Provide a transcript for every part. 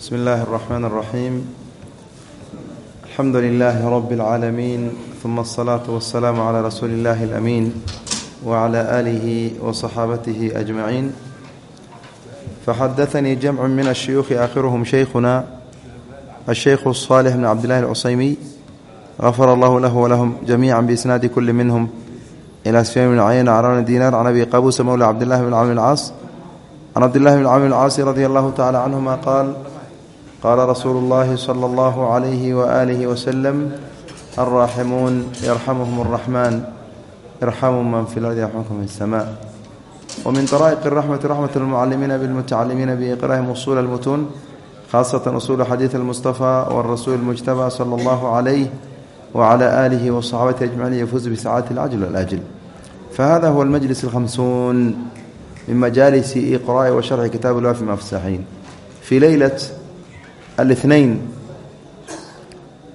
بسم الله الرحمن الرحيم الحمد لله رب العالمين ثم الصلاة والسلام على رسول الله الأمين وعلى آله وصحابته أجمعين فحدثني جمع من الشيوخ آخرهم شيخنا الشيخ الصالح بن عبد الله العصيمي غفر الله له ولهم جميعا بإسناد كل منهم إلى سفيان بن عيين عران دينار عن أبي قابوس مولى عبد الله بن عمرو العاص عن عبد الله بن عمرو العاص رضي الله تعالى عنهما قال قال رسول الله صلى الله عليه وآله وسلم الراحمون يرحمهم الرحمن ارحموا من في الأرض يرحمكم في السماء ومن طرائق الرحمة رحمة المعلمين بالمتعلمين بإقرائهم أصول المتون خاصة أصول حديث المصطفى والرسول المجتبى صلى الله عليه وعلى آله وصحابته أجمعين يفوز بسعادة العجل والآجل فهذا هو المجلس الخمسون من مجالس إقراء وشرح كتاب الله في مفسحين في ليلة الاثنين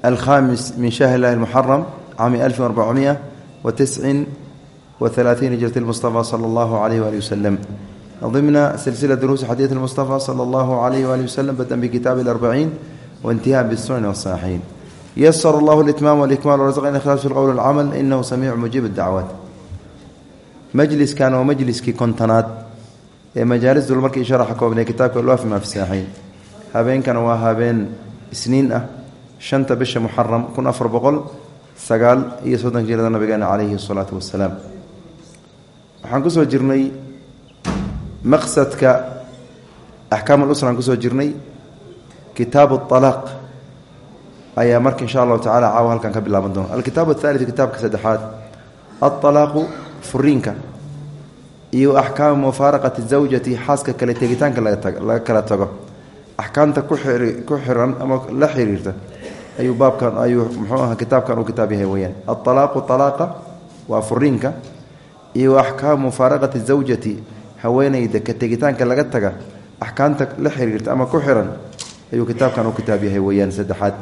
الخامس من شهر الله المحرم عام 1439 هجرة المصطفى صلى الله عليه وآله وسلم ضمن سلسلة دروس حديث المصطفى صلى الله عليه وآله وسلم بدءا بكتاب الأربعين وانتهاء بالسنن والصحيحين يسر الله الإتمام والإكمال ورزقنا إخلاص في القول والعمل إنه سميع مجيب الدعوات مجلس كان ومجلس كي كنتنات مجالس دول مركي شرح كوبني كتاب الواف ما في الساحين habeenkana waa habeen isniin ah shanta bisha muxaram kun afar boqol sagaal iyo soddonka jirada nabigeena caleyhi salaatu wasalaam waxaan ku soo jirnay maqsadka axkaam lusra aan ku soo jirnay. Kitaab alaaq ayaa marka insha allahu tacala caawa halkan ka bilaaban doona. Alkitaabu athalitu kitaabka saddexaad. Alalaaqu furiinka iyo axkaamu mufaaraqati zawjati xaaska kale tegitaanka laga kala tago axkaamta ku xiran ama la xiriirta ayuu baabkan ayuu muxuu aha kitaabkan uu kitaab yahay weyaan alalaaqu alaaqa waa furiinka iyo axkaamu mufaaraqati zawjati haweeneyda ka tegitaanka laga taga axkaamta la xiriirta ama ku xiran ayuu kitaabkan uu kitaab yahay weyaan saddexaad.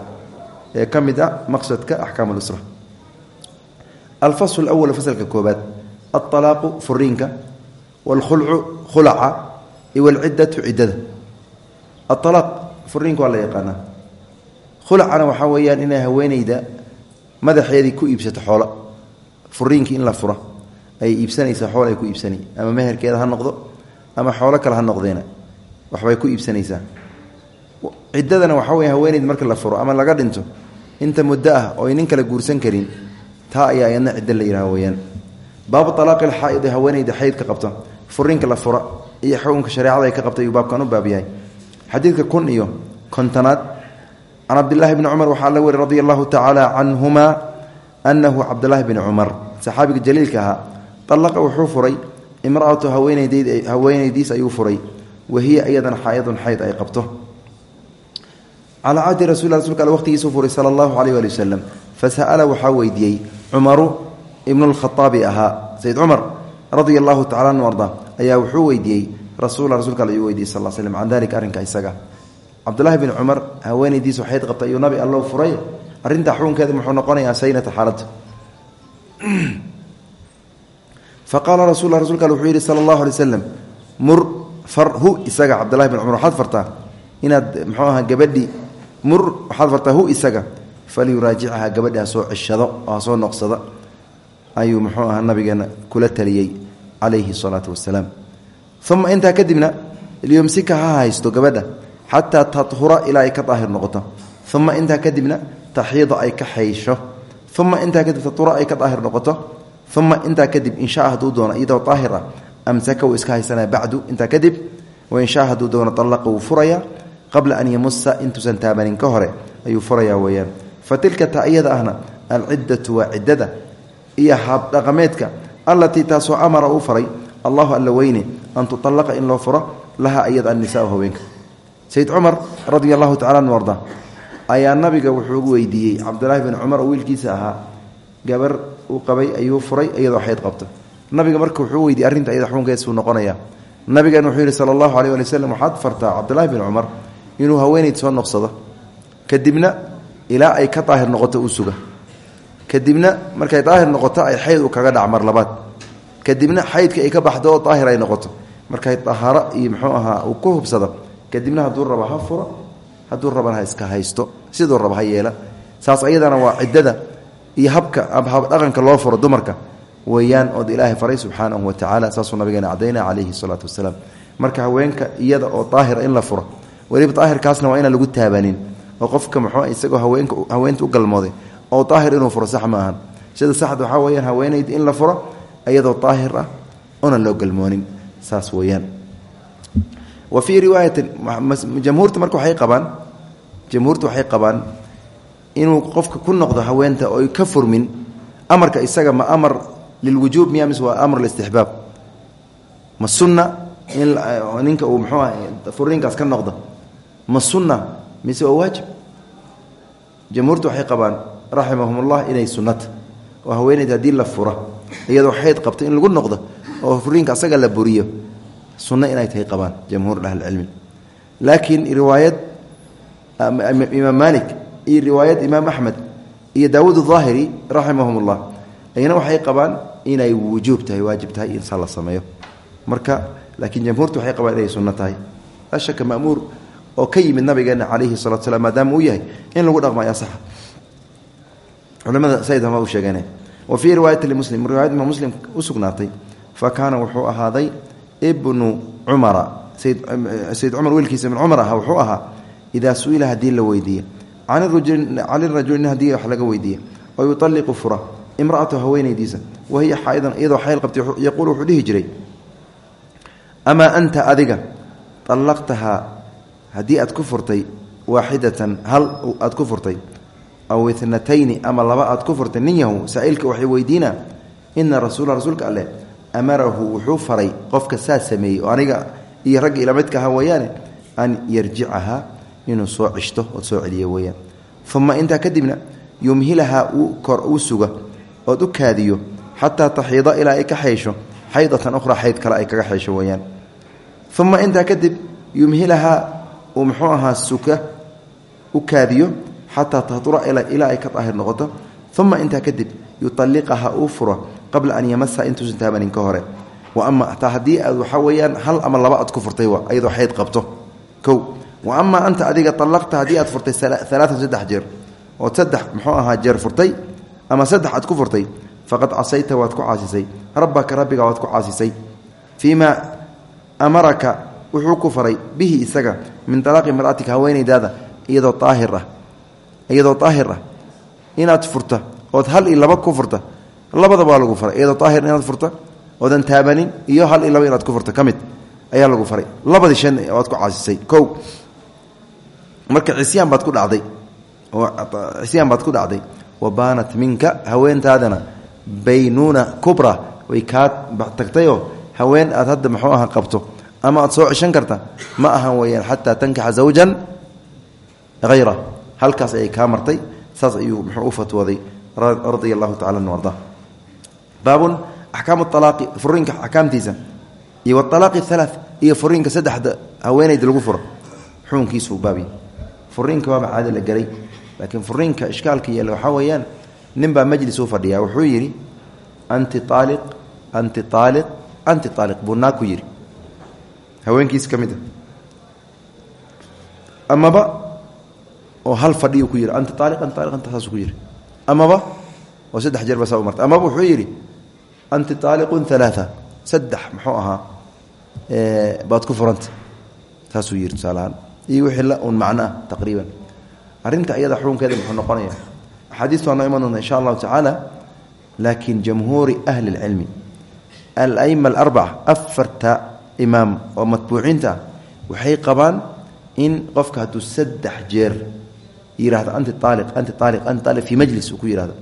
Ee ka mid ah maqsadka axkaam lusra alfasl awal fasalka koobaad alalaaqu furiinka waalkhulcu khulaca iyo walciddatu ciddada aalaaq furiinka waa la yaqaanaa khulacana waxaa weeyaan inay haweeneyda madaxeedii ku iibsato xoolo furiinkii in la fura ay iibsanaysaa xool ay ku iibsani ama meherkeeda ha noqdo ama xoolo kale ha noqdeena waxbay ku iibsanaysaa ciddadana waxaa weya haweeneyd marka la furo ama laga dhinto inta muddo ah oo nin kale guursan karin taa ayaa iyadna ciddo la yidhaha weyaan baabu alaaqi alxaa'idi haweeneyda xaydka qabta furiinka la fura iyo xukunka shareecada ay ka qabta ayuu baabkan u xadiidka kun iyo kontonaad can cabdilaahi bni cumar waxaa la weri radi allahu tacaala canhuma anahu cabdilaahi bni cumar. Saxaabiga jaliilka ahaa alaqa wuxuu furay imraatu haweeneydiis ayuu furay wahiya iyadana xaaidun xayd ay qabto. Calaa cahdi rasul rasulka al waqtigiisuu furay sala allahu aleyh ali wasalam fasa'ala waxaa weydiiyey cumaru ibnu lkhaaabi ahaa sayd cumar radia allahu tacala anu arda ayaa wuxuu weydiiyey rasuula rasulka ayuu weydiiyey sal slm can dalika arrinka isaga. Cabdulahi bn cumar haweeneydiisu xayd qabta ayuu nabi allow furay arrintaa xukunkeeda muxuu noqonayaa saynata xaaladda faqaala rasul rasulka wuxuu yidhi sala allahu alay mur far hu isaga cabdulahi bin cumar waxaad fartaa? Muxuu aha gabadhi mur waxaad hu isaga. Falyuraajicha gabadhi ha soo ceshado oo soo noqsada ayuu muxuu aha nabigeena kula taliyey calayhi salaatu wasalaam uma intaa kadibna lyumsika ha haysto gabadha xataa tahura ilaa ay ka daahir noqoto uma intaa kadibna taxiida ay ka xaysho uma intaa kadib tatura ay ka daahir noqoto uma intaa kadib insha haduu doono iyadoo aahir ah amsaka wuu iska haysanaya bacdu intaa kadib wainsha haduu doono alaqa wuu furaya qabla an yamusa intuusan taabanin ka hore ayuu furaya weyaan fa tilka ta ahna alciddatu waa ciddada iyo habdhaqameedka allatii taasoo amara uu faray allahu alla weyne an tualaqa in loo furo laha iyada annisaau haweenka. Sayid cumar radia allahu tacala anu arda ayaa nabiga wuxuu weydiiyey cabdulaahi bin cumar oo wiilkiisa ahaa gabar uu qabay ayuu furay iyadoo xayd qabta nabiga marka wuxuu weydiiyey arrinta iyada xukunkeesuu noqonaya. Nabigan wuxuu yidhi sala allahu aleyh ali waslem waxaad fartaa cabdulahi bin cumar inuu haweeneyd soo noqsado? Kadibna ilaa ay ka daahir noqoto uu suga. Kadibna markay daahir noqoto ay xayd uu kaga dhac mar kadibna xaydka ay ka baxdo oo daahir ay noqoto. Markay dahaaro iyo muxuu ahaa uu ku hubsado kadibna hadduu rabo ha furo hadduu rabana ha iska haysto siduu raba ha yeela. Saas ayadana waa ciddada iyo habka habdhaqanka loo furo dumarka. Weeyaan ood ilaahay faray subxaanahu wa tacaala saasuu nabigeena cadayna calayhi salaatu wasalaam. Marka haweenka iyada oo daahira in la furo weliba daahirkaasna waa inaan lagu taabanin oo qofka muxuu isagoo haweenka haweenta u galmooday oo daahir inuu furo sax ma ahan. Sida saxda waxaa weyaan haweenayda in la furo iyadoo daahir ah oonan loo galmoonin saas weyaan wa fii riwaayatin jamhuurta marka waxay qabaan jamhuurta waxay qabaan inuu qofka ku noqdo haweenta oy ka furmin amarka isaga ma amar lilwujuub miya mise waa amr listixbaab. Ma sunna in ninka uu muxuu ah furiinkaas ka noqdo ma sunna mise waa waajib. Raximahumullah inay sunnata oo haweeneyda haddii la iyadoo xayd qabto in lagu noqdo oo furiinka asaga la buriyo. Sunno inay tahay qabaan jamhuur ahlicilmi laakiin riwaayad imaam maalik iyo riwaayad imaam axmed iyo daawuud aahiri raximahumullah ayna waxay qabaan inay wujuub tahay waajib tahay in saa sameeyo. Marka laakiin jamhuurtu waxay qabaan inay sunno tahay. Laa shaka mamuur oo ka yimid nabigeena calayhi salatu slam maadaama uu yahay in lagu dhaqmo ayaa saxa. Culimada sayidama u sheegeen wa fii riwaayati limuslim riwaayad imaam muslim u sugnaatay fa kaana wuxuu ahaaday ibnu cumara sayid cumar wiilkiisa ibn cumar aha wuxuu ahaa idaa su'ila haddii la weydiiye can rajulin haddii wax laga weydiiye oo yualiqu fura imraatu haweenaydiisa wahiya xaaidan iyadoo xayl qabtay yaquul wuxuu dhihi jiray amaa anta adiga allaqtahaa haddii aad ku furtay waaxidatan hal aad ku furtay aw itnatayni ama laba aad ku furtay nin yahu saa'ilka waxay weydiinaa ina rasuula rasuulka alleh amarahu wuxuu faray qofka saa sameeyey oo aniga iyo ragga ila midka aha weeyaane an yarjicahaa inuu soo cishto ood soo celiyo weeyaan. Uma intaa kadibna yumhilahaa uu suga ood u kaadiyo xataa taxiida ilaa ay ka xaysho xaydatan ukhra xayd kale ay kaga xaysho weeyaan. Uma intaa kadib yumhilahaa uu muxuu ahaa suka u kaadiyo xataa tahdura ilaa ay ka daahir noqoto uma intaa kadib yualliqaha uu furo qabla an yamasa intuusan taabanin ka hore wa ama taa haddii aad waxaa weeyaan hal ama laba aad ku furtay ayadoo xayd qabto kow wa amaa anta adiga allaqta haddii aad furtay alaatan saddex jeer ood saddex muxuu ahaa jeer furtay ama saddex aad ku furtay faqad casayta waad ku caasisay rabbaka rabbiga waad ku caasisay fii maa wuxuu ku faray bihi isaga min alaaqi mar'atika haweenaydaada iyadoo aahir ah iyadoo daahir ah inaad furta ood hal iyo laba ku furta labadaba waa lagu faray. Iyadoo daahir inaad furta oodan taabanin iyo hal iyo laba inaad ku furta. Ka ayaa lagu faray. Labadii shan waad ku caasisay. Kow marka cisyaan baad ku dhacday cisyaan baad ku dhacday wa minka haweentaadana baynuuna kubra. Way kaa tagtayoo haween aad hadda muxuu aha qabto? Ama aad soo ceshan karta? Ma ahan weyaan xataa tankixa zawjan hayra halkaas ayay kaa martay. Saas ayuu muxuu u fatwooday radia allahu tacala an arda. Baabun axkaamu alaaqi furiinka axkaamtiisa iyo walaaqi halaa iyo furiinka saddexda haweenayda lagu furo. Xukunkiisuu baabi. Furiinka waaba caadi la gelay laakiin furiinka ishkaalka yeela waxaa weeyaan ninbaa majlis u fadhiyaa wuxuu yidhi anti aaliq anti aaliq anti aaliq buu naag haweenkiis ka mid a amaba oo hal fadhiyu ku yidhi anti aaliq anti aaliq anta saasuu ku yidhi amaba oo saddex jeer ba saa u martay amaba wuxuu yidhi anti aaliqun alaaa saddex muxuu ahaa baad ku furanta. Saasuu yidhi tusaalahaan iyo wixii la un macno ah taqriiban. Arrinta iyada xukunkeeda muxuu noqonaya axaadiis waa noo iman doonta insha allahu tacaala laakiin jamhuuri ahli اlcilmi alaima alarbaca afarta imaam oo matbuuciinta ah waxay qabaan in qofka hadduu saddex jeer yihahdo anti aaliq anti aaliq anti aaliq fii majlis uu ku yihahdo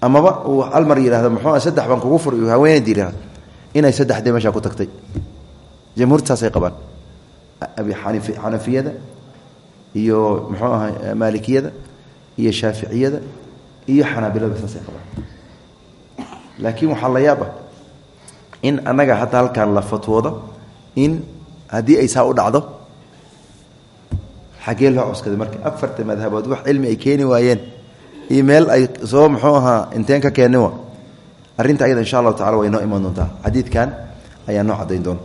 amaba uu hal mar yihahdo muxuu saddex baan kugu fur haweenayda yihahdo inay saddexdee meeshaa ku tagtay. Jamhuurta saasay qabaan. Xanafiyada iyo muxuu aha maalikiyada iyo shaaficiyada iyo xanaabilada saasay qabaan. Laakiin waxaa la yaaba in annaga hadda halkan la fatwoodo in haddii ay saa u dhacdo xaggee loo cuskaday. Marka afarta madhabood wax cilmi ay keeni waayeen. Iyo ay soo muxuu ahaa inteen ka keenin wa. Arrinta ayada insha allahu tacala way noo iman doontaa. Xadiidkan ayaa noo caddayn doona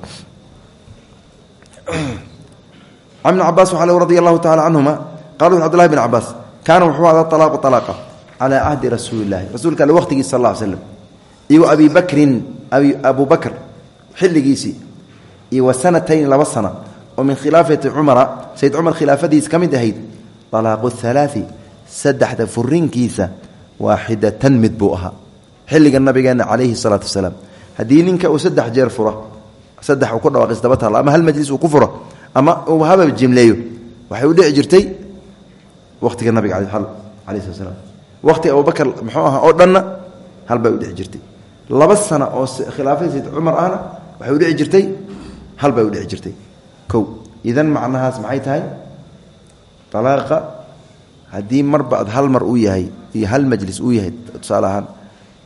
can ibni cabaas waxaa le radi allahu tacala canhuma qala wuxu abdullahi bn cabaas kaana wuxuu ada alaaqu alaaqa calaa cahdi rasuuli illahi rasuulka alle waqhtigiisa sal ll ly abi bakrin bakr xilligiisii. Iyo sanatayn laba sana oo min khilaafati cumara sayd cumar khilaafadiis ka mid ahayd alaaqu halaai saddexda furinkiisa waaxidatan mid buu ahaa. Xilliga nabigeena calayhi salaatu wasalaam. Haddii ninka uu saddex jeer fura saddex uu ku dhawaaqis daba taalla ama hal majlis uu ku furo ama uu haba jimleeyo waxay u dhici jirtay waqtiga nabiga alayh slat slam waqtiga abubakar muxuu ahaa oo dhanna hal bay u dhici jirtay. Laba sana oo kow. Idan macnahaas maxay tahay? Alaaqa haddii marba ad hal mar uu yahay iyo hal majlis uu yahay tusaale ahaan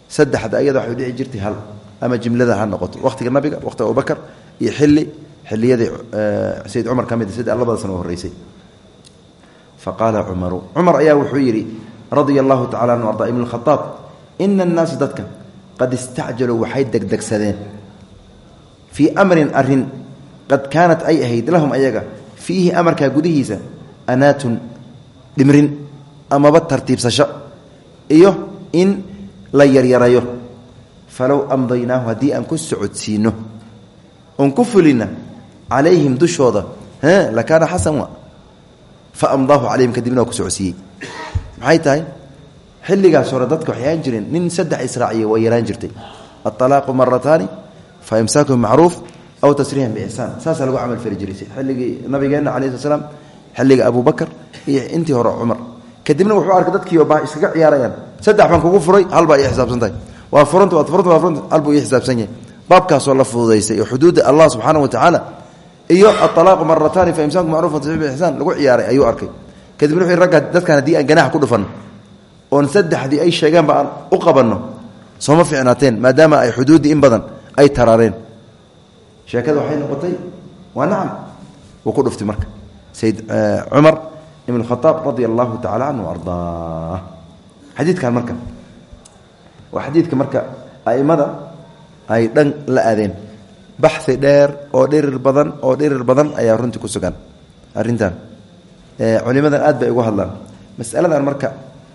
saddexda ayada waxay dhici jirtay hal ama jimlada ha noqoto. Waqtiga nabiga waqtiga abubakar iyo xili xiliyadii sayid cumar ka mid sida labada sano horeysay faqaala cumaru cumar ayaa wuxuu yidhi radia allahu tacala anhu arda ibn khaaab ina annaasa dadka qad istacjaluu waxay degdegsadeen fii amrin arrin qad kaanat ay ahayd lahum ayaga fiihi amarkaa gudihiisa anaatun dhimrin amaba tartiibsasho iyo in la yaryarayo. Falow amdaynaahu haddii aan ku socodsiino oon ku fulina calayhim dushooda lakaana xasan wa? Fa amdaahu calayhim kadibna waa ku socodsiiyey. Maxay tahay? Xilligaas hore dadka waxay ahaan jireen nin saddex israaciya waa yaraan jirtay. Aalaaqu marataani fa imsaaku bimacruuf aw tasriixan biixsaan saasaa lagu camal fali jiray xilligii nabigeenna calayi slat slam xilliga abu iyo intii hore cumar kadibna wuxuu arkay dadkiiba baa ciyaarayaan saddex baan kugu furay halbaa ii xisaabsan tahay waa furanta waad furanta waa furanta halbuu ii xisaabsan yahay baabkaasoo la fududaystay oo xuduudda allah subxaana wa tacaala iyo aalaaqu marataani fa imsaaku macruf biixsaan lagu ciyaaray ayuu arkay kadibna wuxuu ragga dadkan haddii aan ganax ku dhufanno oon saddexdii ay sheegaanba aan u qabanno sooma ficnaateen maadaama ay xuduuddii in badan ay taraareen sheekada waxay noqotay waa nacam. Wuu ku dhuftay marka. Sayid cumar ibn khaaab radia allahu tacala canhu ardaa xadiidkan marka. Waa xadiidka marka a'immada ay dhan la aadeen. Baxi dheer oo dhirir badan oo dhirir badan ayaa runtii ku sugan. Arrintan culimadan aad bay ugu hadlaan. Masaladan marka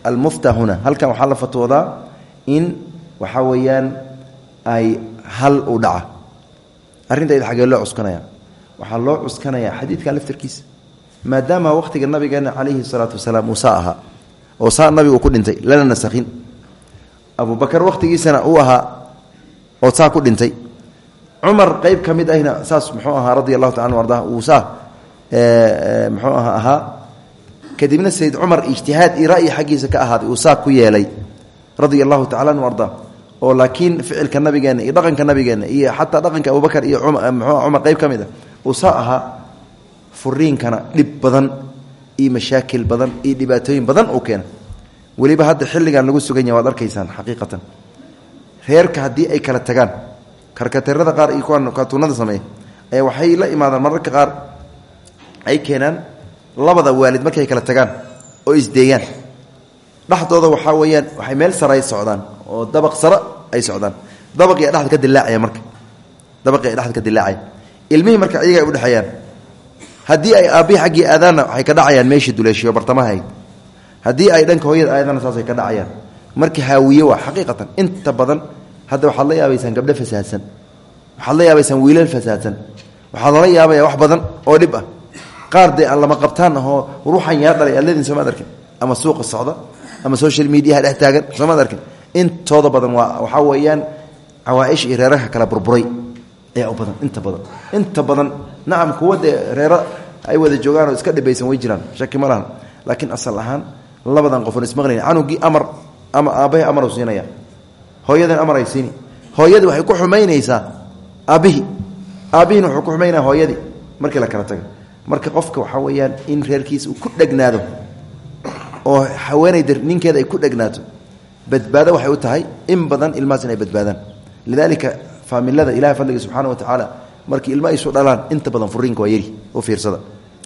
almufta huna halkan waxaa la fatwoodaa in waxaa weeyaan ay hal u dhaca arrintayd xagee loo cuskanaya. Waxaa loo cuskanayaa xadiidkan laftarkiisa maadaama waqtiga nabigeena calayhi salaatu wasalaam uu saa ahaa oo saa nabigu ku dhintay lana nasakhin. Abubakar waqtigiisana uu ahaa oo saa ku dhintay. Cumar qeyb ka mid ahna saas muxuu ahaa radia taala anu uu saa muxuu aha ahaa. Kadibna sayid cumar ijtihaad iyo ra'yi xaggiisa ka ahaaday uu saa ku yeelay. Radia allahu tacala anu arda oo laakiin ficilka nabigeenna iyo dhaqanka nabigeenna iyo xataa dhaqanka abubakar iyo mxuu cumar qeyb ka mid a uu saa ahaa furiinkana dhib badan iyo mashaakil badan iyo dhibaatooyin badan uu keena weliba hadda xilligan lagu sugan yaha waad arkaysaan xaqiiqatan. Reerka haddii ay kala tagaan karkateerada qaar iyo kuwaan kaatuunada sameeya ayaa waxay la imaadaan mararka qaar ay keenaan labada waalid markay kala tagaan oo isdeeyaan dhexdooda waxaa weeyaan waxay meel sare ay socdaan oo dabaq sare ay socdaan. Dabaqiya dhexda ka dilaacaya marka. Dabaqii ay dhexda ka dilaacaya. Ilmihii marka iyaga ay udhexeeyaan haddii ay aabbihi xaggii aadaanna waxay ka dhacayaan meeshii duleeshiyo bartamahayd haddii ay dhanka hooyada aadana saasay ka dhacayaan. Marka haawiye waa xaqiiqatan. Inta badan hadda waxaad la yaabaysaan gabdho fasaadsan. Waxaad la yaabaysaan wiilal fasaadsan. Waxaad lala yaabaya wax badan oo dhib ah. Qaar dee aan lama qabtaan ahoo ruuxan yaa dhalay alladin soomaad arkin. Ama suuqa socda ama social mediaha dhex taagan soomaad arkin intooda badan waxaa weeyaan cawaaisha iyo reeraha kala burburay ayaa u badan inta badan. Inta badan nacam kuwa dee reero ay wada joogaan oo iska dhibaysan way jiraan shaki ma lahan. Laakiin asal ahaan labadan qofon ismaqlayn canugii amar ama aabbahay amaru siinaya. Hooyadan amaray siini. Hooyadii waxay ku xumaynaysaa aabbihii. Aabbihiina wuxuu ku xumaynaya hooyadii. Markii la kala taga marka qofka waxaa weeyaan in reerkiisa uu ku dhegnaado oo haweenayda ninkeeda ay ku dhegnaato badbaado waxay u tahay in badan ilmahaas inay badbaadaan. Lidaalika faamilada ilahay fadliga subxaana wa tacaala markii ilma aysu dhalaan inta badan furiinka waa oo fiirsada.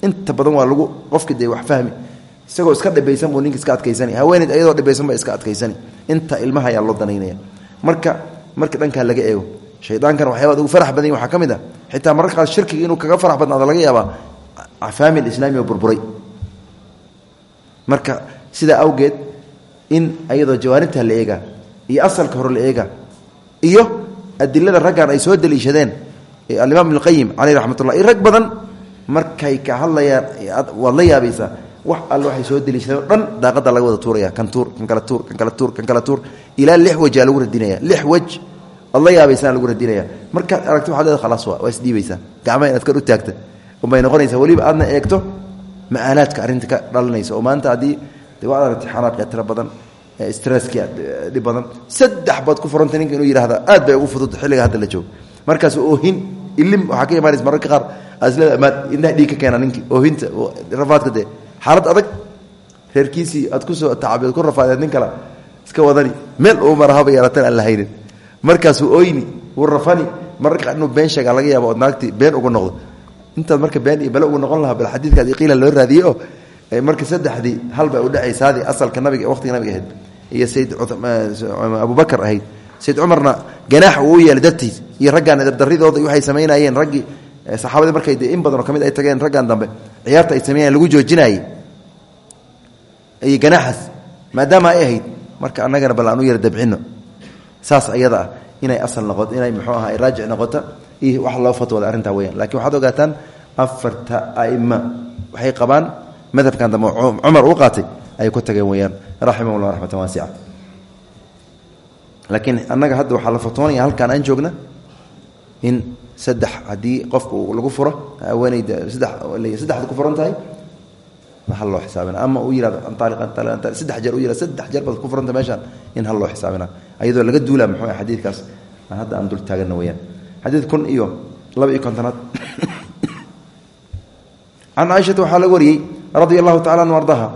Inta badan waa lagu qofki dee wax fahmi isagoo iska dhibaysan buu ninka iska adkaysani haweenayd ayadoo dhibaysan ba iska adkaysani. Inta ilmaha ayaa loo danaynaya. Marka marka dhankaa laga eego shaydaankan waxyaabad ugu farax badan waxaa ka mid ah. Xitaa mararka qaar shirkiga inuu kaga farax badnaado laga yaabaa faamil islaami burburay. Marka sidaa awgeed in ayadoo jawaanibta la eega iyo asalka hore la eega iyo adilada raggan ay soo daliishadeen alimaam ibn qayim caleyh raxmatullah iyo rag badan markay ka hadlayaan waad la yaabaysaa wax alle waxay soo daliishadeen dhan daaqada laga wada tuuraya kan tuur kan kala tuur kan kala tuur kan kala tuur ilaa lix wajaa lagu radinaya lix wej ad la lagu radinaya. Markaad aragto waxad leeda khalaas waa waa isdhiibaysaa gacmaha inaad u taagta unbay noqonaysaa weliba aadna eegto maaalaadka arrinta ka oo maanta haddii xanaaqee tiro badan stresskii dhib badan saddex baad ku furantay ninka inuu yihahda aad bay ugu fudud xilliga hadda la joogo. Markaas oohin ilim waxaa ka imaanaysa mararka qaar aslada amaad indhaha dhiig ka keena ninkii oohinta rafaadka dee xaalad adag reerkiisii aad ku soo tacabeed ku rafaadeed nin kale iska wadani meel uu marahaba yeelatan aan la haynin. Markaasuu oyni wuu rafani mararka qaar inuu been sheegaa laga yaaba ood naagti been uga noqdo. Intaad marka been iyo bale ugu noqon lahaa bal xadiidkaad iqiila loo raadiye oo marka saddexdii halbay udhexaysaadii asalka nabiga waqtiga nabiga ahayd iyo sayd abubakar ahayd. Sayd cumarna ganaax uu u yeelay iyo raggaan dardaridooda waxay samaynayeen raggii saxaabadii markay in badanoo ka ay tageen raggan dambe ciyaarta ay sameynayeen lagu joojinayey. Iyo ganaaxaas maadaama ay ahayd marka annagana bal aan u dabcino saas ayada ah inay asal noqoto inay muxuu aha raajic noqoto iyo wax loo fatwooda arrintaa weyaan lakiin waxaad ogaataan afarta aima waxay qabaan madhabkan dambe cumar uu qaatay ay ku tageen weyaan raximahullah raxmatan waasica laakiin annaga hadda waxaa la fatwoonaya halkaan aan joogna in saddex haddii qofka lagu furo haweeneyda saddex saddexda ku furan tahay loo xisaabina ama uu yihahdo antaaliq saddex jeer u yihahdo saddex jeer baad ku furanta meeshaan in hal loo xisaabina ayadoo laga duula muxuu ah xadiidkaas. Hadda aan dul taagana weyaan xadiid kun iyo laba iyo kontonaad. Can caaishata waxaa laga wariyey radia allahu tacala an ardaha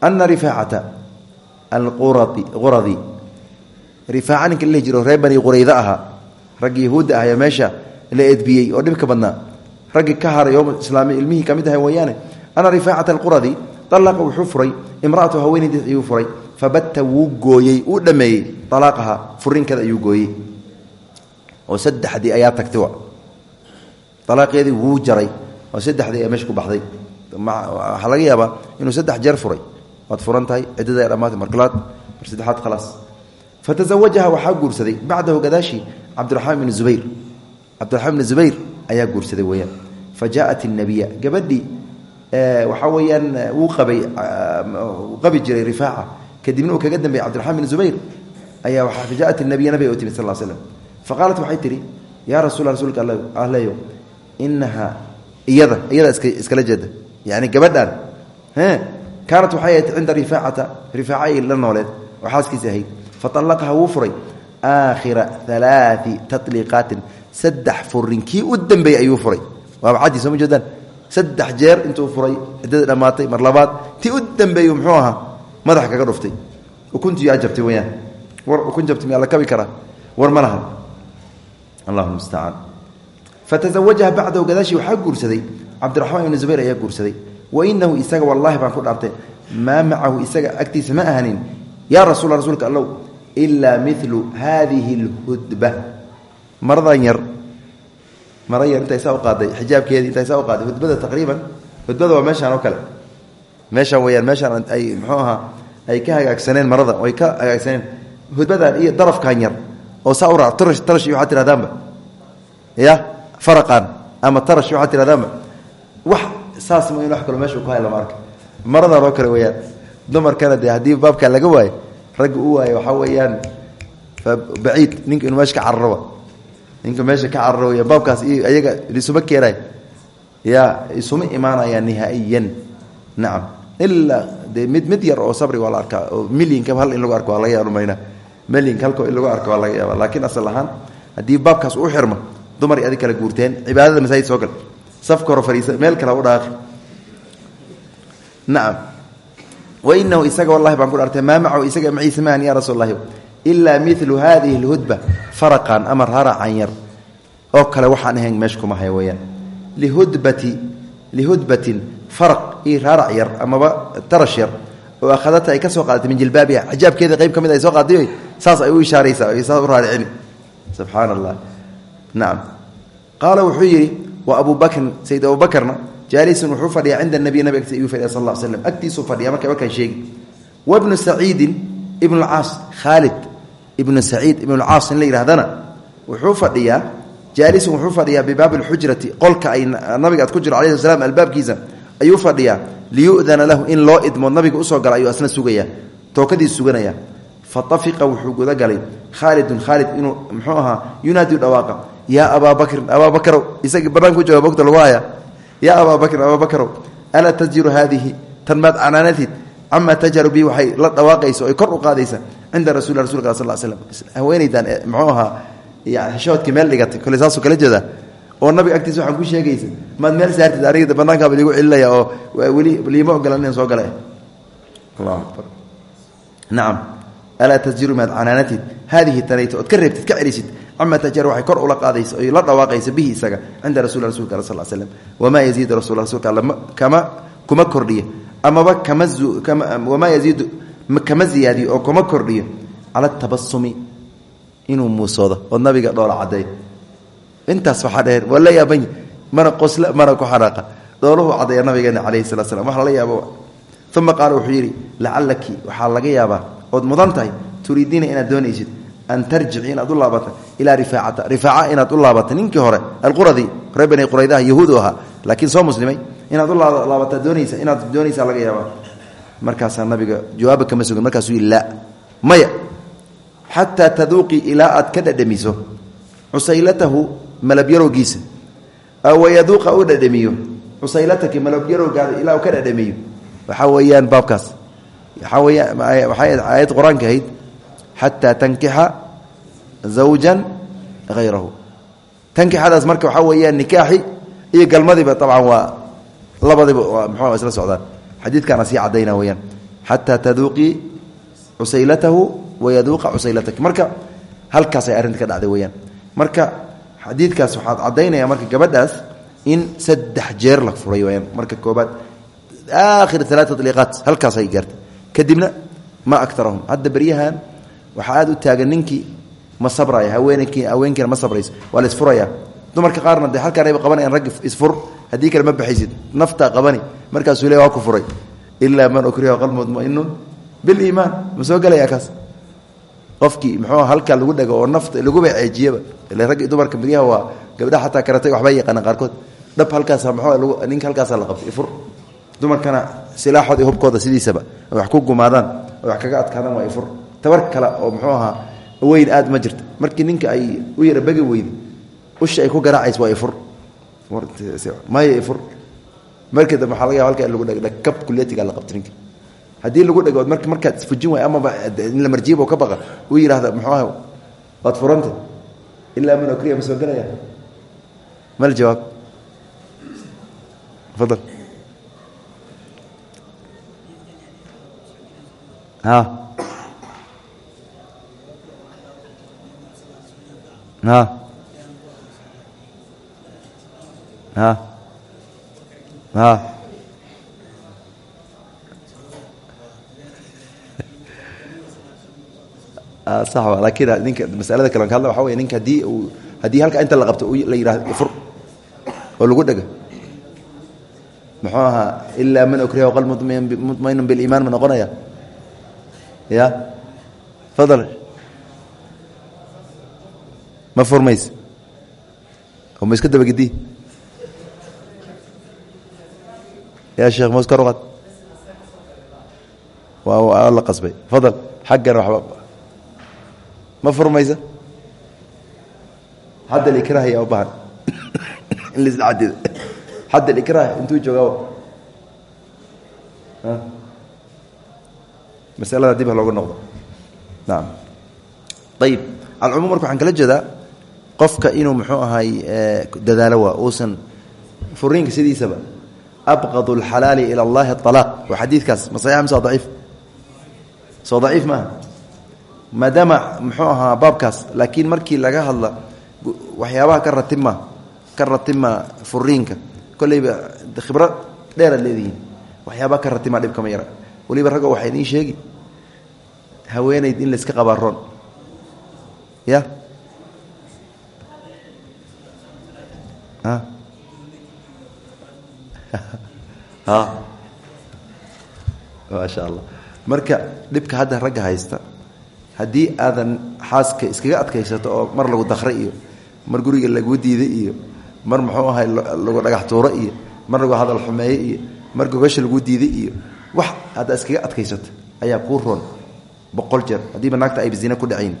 ana rifaacata alquradi rifaaca ninka la dhihi jiro reer bani qurayda ahaa raggii yahuudda ah ee meesha la edbiyey oo dhibka badnaa. Raggii ka haray oo islaami ilmihii ka mid aha weeyaane ana rifaacata alquradi alaqa wuxuu furay imraatu haweenaydiis ayuu furay fabatta wuu gooyey wuu jaray oo saddexdii ayaa meesha ku baxday waxaa laga yaabaa inuu saddex jeer furay waad furan tahay ciddada dhammaatay markalaad mar saddexaad khalaas fatazawajaha waxaa guursaday bacdahu gadaashii cabdiraxmaan bn zubayr cabdiraxmaan bn zubayr ayaa guursaday weyaan fa jaaءat الnabiya gabadhii waxaa weeyaan wuu qabay qabi jiray rifaaca kadibna uu kaga dambeeyey cabdiraxmaan bn zubayr ayaa fa jaaءat الnabiya nabiga u timid sal l slm faqaalat waxay tihi yaa rasul rasuulka ahleyo inaha iyada iyada iskala jeeda. Yani gabadhan kaanat waxay ahayd cinda rifaacata rifaaca la nooleed oo xaaskiisi ahayd faallaqaha wuu furay. Aakhira alaai taliiqaatin saddex furinkii u dambeeyey ayuu furay. Waaba caddi soo ma jeedaan jeer intuu furay ciddadii dhammaatay mar labaad tii u dambeeyu muxuu ahaa? Madaxa kaga dhuftay. Ukuntii yaa jabtay weyaan war ukun jabtay miyaa la kabi karaa? War ma lahan. Mustacaan fatazawajaha bacdahu gadaashii waxaa guursaday cabdiraxmaan ibni zubayr ayaa guursaday wainahu isaga wallaahi baan ku dhaartay maa macahu isaga agtiisa ma ahanin yaa rasuul rasuulka allow ilaa milu haadihi اlhudba maradan yar mara yar intay saa u qaaday xijaabkeedii intay saa u qaaday hudbada taqriiban hudbada waa meeshaan oo kale meeshaan weyaan meeshaan ay ahaa ay ka hagaagsaneen marada ay ka hagaagsaneen hudbadan iyo darafkan yar oo saa u tarash iyo waxaad tirahdaanba ya faraqan ama tarash waxaad tirahdaanba wax saas ma in wax kalo meesha u ku hay lama arka maradan kale weyaan dumarkana dee haddii baabkaa laga waayo ragga u waayo waxaa weeyaan baciid ninka inuu meesha ka cararaba ninka meesha ka cararo weyaan baabkaas iyo ayaga isuma keenay ya isuma imaanaya nihaa'iyan nacam ilaa dee mid mid yar oo sabri waa la arkaa oo hal in lagu arko waa laga milyanka halko in lagu arko waa laakiin asal ahaan haddii baabkaas uu xirmo dumar adi kala guurteen cibaadada masaajid soo gal. Safka hore fariisa meel kale u dhaaqi. Nacam wainahu isaga wallahi baan ku dhaartay maa isaga maciise maahan ya rasuul lahi ilaa milu hadihi اlhudba faraqan ama raracan yar oo kale waxaan ahayn meesha kuma hay weyaan lihudbati lihudbatin faraq iyo raarac yar amaba akhadata ay ka soo qaadatay min jilbaabiha xijaabkeeda qayb ka mid ay soo qaadayo saas ay u ishaaraysaa saas u raaricini subxaana allah qaala wuxuu yidhi wa abu bakrin sayid abubakrna jaalisun wuxuu fadhiyaa cinda nabiy nabig agti ayuu fadhiya sal slam agtiisuu fadhiya marka markaan sheegi wabnu saciidin ibnu lcaas khaalid ibnu saciid ibnulcaas in la yidhahdana wuxuu fadhiyaa jaalisun wuxuu fadhiyaa bibaabi lxujrati qolka ay nabiga ad ku jiro alayhi slam albaabkiisa ayuu fadhiyaa liyudana lahu in loo idmo nabiga u soo gala ayuu asna sugaya tookadiis suganaya fatafiqa wuxuu gudagalay khaalidun khaalid inuu muxuu ahaa yunaadi dhawaaqa yaa abaa bakrin abaa bakrow isagii banaanka u jooga bogta lagu haya yaa abaa bakrin abaa bakrow alaa tasjiru haadihi? Tan maad canaanatid? Camaa tajharu bihi waxay la dhawaaqaysa oy kor u qaadaysa? Cinda rasul rasulka sal slam haweenaydan muxuu ahaa xishoodkii meel dhigatay kole saasoo kala jeeda. Oo nabiga agtiisa waxaan ku sheegaysa maad meel saartid aniga banaankaaba ligu celinaya oo weli liima ogolan inaan soo gala allahu akbar. Nacam alaa tasjiru maad canaanatid? Haadihi tanayta ood ka reebtid ka celisid camaa tajharu waxay kor ula qaadaysa la dhawaaqaysa bihi isaga cinda rasul rasulka sal slam wamaa yaziidu rasul rasulka alla kama kuma kordhiyo amaba kama wamaa yaziidu kama ziyaadiyo oo kuma kordhiyo cala tabasumi inuu muusoodo oo nabiga dhoola cadeey intaas waxaa dheer waa la yaabany mana qosla mana ku xanaaqa dhooluhu cadeeya nabigeena calayhi salatu slam wax lala yaabo uma qaala wuxuu yidhi lacalaki waxaa laga yaabaa ood mudan tahay turiidiina inaad doonaysid an tarjici inaad laabata ilaa rifaacata. Rifaaca inaad u laabata ninkii hore alquradi reer quraydaha yahuudu ahaa. Laakiin soo muslimay inaad u laabata doonaysa inaad laga yaabaa. Markaasaa nabiga jawaaba kama sugan markaasuu yidhi laa maya xataa taduuqii ilaa aad ka dhadhamiso cusaylatahu malabyarowgiisa wayaduuqa u dhadhamiyo cusaylataki malabyarowgaada ilaa uu ka dhadhamiyo. Waxaa weeyaan baabkaas. Waxaa weeyaan waxay aayad qur'aanka ahayd zawjan hayrahu tankixadaas marka waxaa weeyaan nikaaxi iyo galmadiiba abcan waa labadiba mxu isla socdaan xadiidkaana sii cadayna weyaan xataa taduuqii cusaylatahu wayaduuqa cusaylataki marka halkaasay arrinta ka dhacday weyaan marka xadiidkaas waxaad caddaynaya marka gabadhaas in saddex jeer la furay weyaan marka koobaad aakhir alaata liiqaat halkaasay gaartay. Kadibna ma akarahum hadda beryahan waxaa aada u taagan ma sabraya haweenkii haweenkiina ma sabrayso waa la isfuraya. Dumarka qaarna dee halkaanayba qabanayaan raggi isfur haddii kale ma baxaysid. Naftaa qabani markaasuu le waa ku furay. Ilaa man ukriha qalb mudmainun biliimaan ma soo gelayaa kaas. Qofkii muxuu halkaa lagu dhago oo nafta laguba ceejiyaba ile raggi dumarka beryaha waa gabdhaha xataa karatay waxbaa yaqaanaan qaarkood. Dhab halkaasa mxuu ninka halkaasa la qabtay ifur dumarkana silaaxood iyo hubkooda sidiisaba wax ku gumaadaan wax kaga adkaadaan waa ifur tabar kale oo muxuu ahaa weyn aad ma jirta markii ninka ay u yara begi weyda usha ay ku garaacays waa ifur maya ifur markii dambe waxaa laga yaba halka lagu dhag kab kuliyatiga la qabta ninka. Haddii lagu dhagood marka markaad isfujin waay amaba in la marjiib oo ka baqa uu yidhaahda muxuu aha waad furanta ilaa man okriya ma soo gelaya mal jawaab. Fadal sax wa laakiin ninka masalada kale ka hadla waxa wey ninka haddii uu haddii halka inta la qabto la yidhahdo fur oo lagu dhega muxuu ahaa ilaa man ukriha qal mudmainu biliimaan ma noqonaya ya? Fadal ma furmays oo ma iska dabagedi ya sheekh moskar uqad waa la qasbay. Fadal xaggan waxba ma furmaysa xadd alikrah yaa u baahan in laisla cadido xadd alikrah intuu joogaa masalada dib ha looga noqdo. Naam. Ayib alcumuum marka waxaan kala jeedaa qofka inuu muxuu ahay dadaalo waa uusan furiinka sidiisaba abqad اlxalaali ilى اllahi aalaaq waa xadiidkaas ma saxiix mise waa daciif soo daciif maaha maadaama muxuu ahaa baabkaas laakiin markii laga hadla waxyaabaha ka ratima ka ratima furiinka kolleyba khibrad dheeraad leedihiin waxyaabaha ka ratima dhib kama yara weliba raggo waxay idiin sheegi haweenayd in layska qabaaroon ya maasha allah marka dhibka hadda ragga haysta haddii aadan xaaska iskaga adkaysato oo mar lagu dakray iyo mar guriga lagu diiday iyo mar muxuu ahay lagu dhagax tuuro iyo mar lagu hadal xumeeye iyo mar gogasha lagu diiday iyo wax haddaa iskaga adkaysato ayaa kuu roon boqol jeer. Haddiiba naagta ayba zine ku dhacayn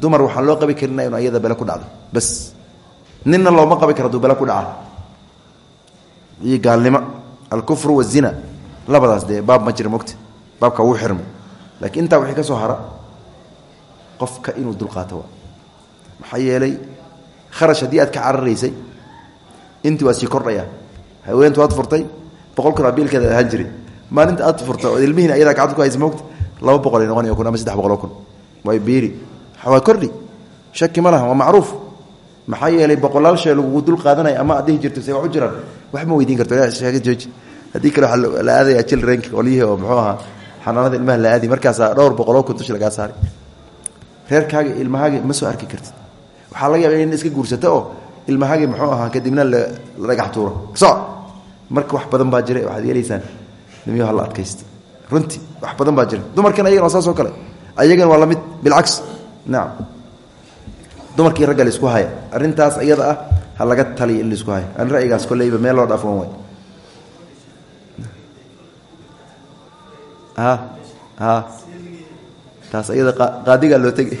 dumar waxaan loo qabi karin inu ayada bele ku dhacdo bas ninna looma qabi karo bele ku dhaca. Iyo gaalnimo alkufru wazina labadaas dee baab ma jira mogta baabka wuu xirmo. Laakiin intaa wixii ka soo hara qofka inuu dulqaato waa. Maxaa yeelay kharash haddii aad ka cararaysay intii waa sii kordhaya. Haweentu aad furtay boqol kun abiilkeeda ahaan jiray. Maalinta aad furta oo ilmihiina ayadaa gacanta ku haysa mogta laba boqol ay noqonaya kun ama saddex boqoloo kun. Way biiri. Waa kordhi shaki ma laha waa macruuf maxaa yeelay boqolaal shee lagugu dul qaadanaya ama aad dhihi jirto se wax u jiraan? Wax ma weydiin karto sheega jooji. Haddii kale waxaa la aadaya childrenka qolyihii oo muxuu ahaa xanaanada ilmaha la aadi. Markaasaa dhowr boqoloo kun dushi lagaa saari reerkaaga ilmahaaga ma soo arki kartid. Waxaa laga yaaba in iska guursato oo ilmahaagi muxuu ahaa kadibna la dhagax tuuro. Soc marka wax badan baa jira waxaad yeelaysaan nimyo hala adkaysta runtii wax badan baa jira dumarkan ayagana waa saas oo kale ayagana waa la mid bilcaks. Nacam dumarkii ragga la isku haya arrintaas iyada ah ha laga taliya in la isku haya an ra'yigaas kolleyba meel loo dhaafon way. A a taas iyada qaadigaa loo tegi.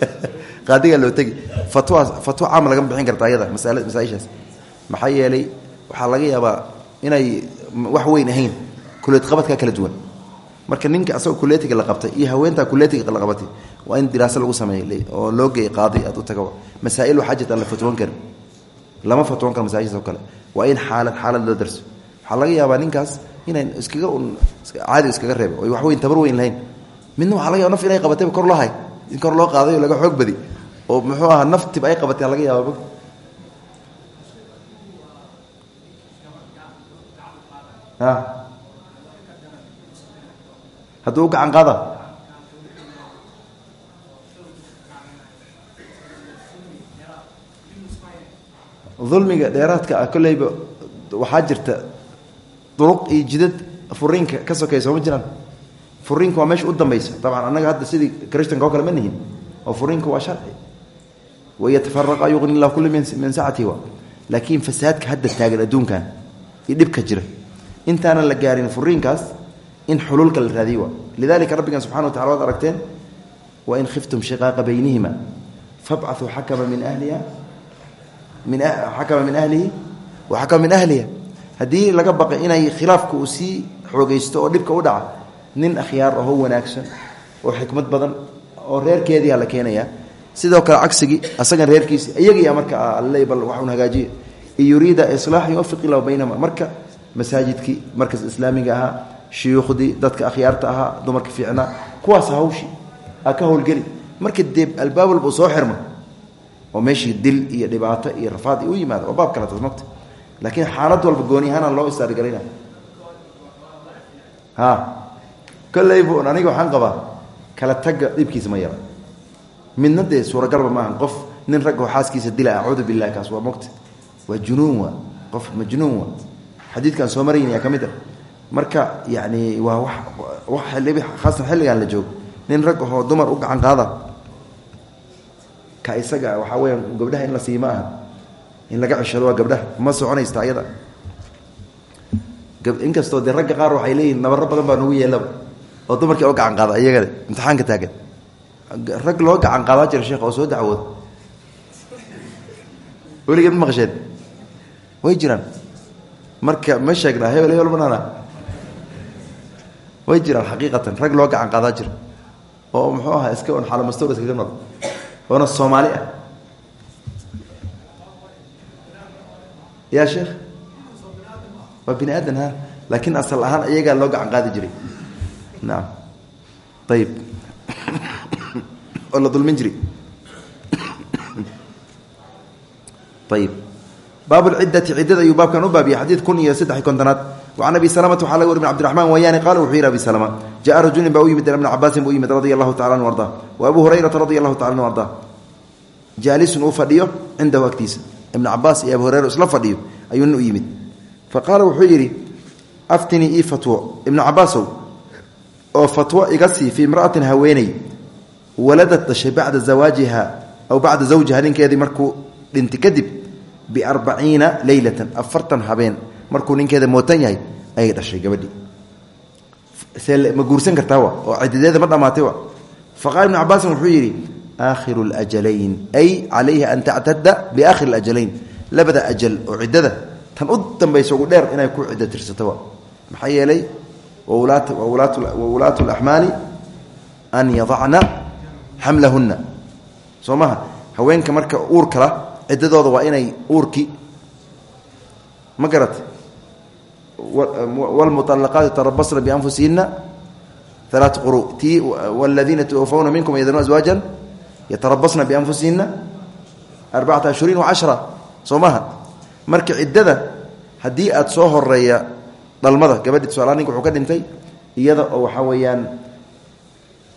Qaadigaa loo tegi. Fatwa fatwa caam lagama bixin karta ayada masala masaaishaas. Maxaa yeelay waxaa laga yaabaa inay wax weyn ahayn kuleed qabadkaa kala duwan. Marka ninka asagoo kuleetiga la qabtay iyo haweentaa kuleetiga la qabatay waa in diraaso lagu sameey oo loo geey qaadi aad u taga masaail waxaa jirta la fatwoon karin. Lama fatwoon karo masaaishaas oo kale. Waa in xaalad xaalad loo darso. Waxaa laga yaabaa ninkaas inayn iskaga un caadi iskaga reebo. Oy wax weyn tabar weyn lahayn. Midna waxaa laga yaba naf inay qabatayba kor loo hay in kor loo qaaday oo laga xoog badi. Oo muxuu ahaa naftib ay qabatay laga yaaba hadduu u gacan qaada dulmiga dheeraadka ah kolleyba waxaa jirta duruq iyo jidad furiinka ka sokaysa sooma jiraan. Furiinka waa meesha u dambaysa. Dabcan annaga hadda sidii christanka oo kale ma nihin oo furiinka waa sharci. Wayatafaraqa yuqni llah kulli min sacatihi wa. Laakiin fasaadka hadda taagan adduunkan iyo jira. Intaanan la gaarin furiinkaas in xuluulka la raadiy waa lidalika rabbigan subxana wa tacala waad aragteen wain khiftum shiqaaqa baynihima fabcauu xakama min ahliha min xakama min ahlihi wa xakama min ahliha haddii laga baqay inay khilaafka uu sii xoogaysto oo dhibka u dhaca nin akhyaar ahoo wanaagsan oo xikmad badan oo reerkeediia la keenaya sidoo kale cagsigii asagan reerkiisi marka alle bal waxun hagaajiya in yuriida yuwafiq illahu baynahuma. Marka masaajidkii markas islaamiga ahaa shuyuukhdii dadka akhyaarta ahaa dumarka fiicnaa kuwaas hawshi a ka howlgeli. Marka dee albaab walba soo xirmo oo meeshii dil iyo dhibaato iyo rafaad u yimaado waa baab kale taas laakiin xaalad walba gooni ahaana loo istaargalayna ha kollaybu aniga waxaan qabaa kala tagga dhibkiisa ma yara. Midna dee suuragalba maaha qof nin rag oo xaaskiisa dila acuudu billahi kaas waa mogta waa junuun waa qof majnuun waa. Xadiidkaan soo marayn yaa ah. Marka yani waa wa wax khaasan xilligan la joogo. Nin rag ahoo dumar u gacan qaada ka isaga waxaa weyaan gabdhaha in la sii ma aha in laga ceshado waa gabdhaha. Ma soconaysta ayada. Inkastoo dee ragga qaar waxay leeyihiin nabaro badan baa nagu yeelaba. Oo dumarkii oo gacan qaada iyagana imtixaanka taagan. Rag loo gacan qaadaa jira sheekh oo soo dacwooda. Weligeed ma maqasheen way jiraan. Marka ma sheegnaa hebel hebel banana way jiraan xaqiiqatan. Rag loo gacan qaadaa jira. Oo muxuu ahaa iska on xalamastoor iskaga nool oona soomaali ah. Ya sheekh waa bini aadan ha laakiin asal ahaan iyagaa loo gacan qaadi jiray. Naam. Ayib oo la dulmin jiray. Ayib baab lcidati ciddada ayuu baabkan u baabiyay xadiid kun iyo saddex wacan abi salamata waxaa laga wari bn abdiraxman wayaani qaala wuxuu yidhi abi salama jaءa rajulin baa u yimid ibna cabaasin buu yimid radia allahu tacala anu arda. Wa abu hurayrata radia allahu tacala anu arda. Jaalisun uu fadhiyo cindahu agtiisa. Ibna cabaas iyo abu hureyra isla fadhiyo ayuu nin u yimid. Fa qaala wuxuu yidhi aftinii ii fatwo. Ibnu cabaasow oo fatwo iga sii fii imra'atin haweeney waladad dhashay bacda zawaajiha aw bacda zawjiha ninkeedii markuu ninkeeda mootan yahay ayay dhashay gabadhii. Ma guursan kartaa oo cidadeeda ma dhamaatay faqaala ibnu cabaasin wuxuu yidhi aakhiru ljalayn ay calayha an tactada biaakhiri ajalayn. Labada ajal oo ciddada tan u dambaysa ugu dheer inay ku ciddo tirsato maxaa yeelay wawulaatu laxmaali an yadacna xamlahunna. Soo maha haweenka marka uurkala ciddadooda waa inay uurki ma garat wlmuطalaqaat yatarabasna bianfusihina alaa quru ti wladiina twafawna minkum yadanu aswaaja yatarabasna bianfusihina arbacata ashhurin wacashra soo maha marka ciddada haddii aad soo horreeya dhalmada gabadhi tusaala ninka wuxuu ka dhintay iyada oo waxaa weeyaan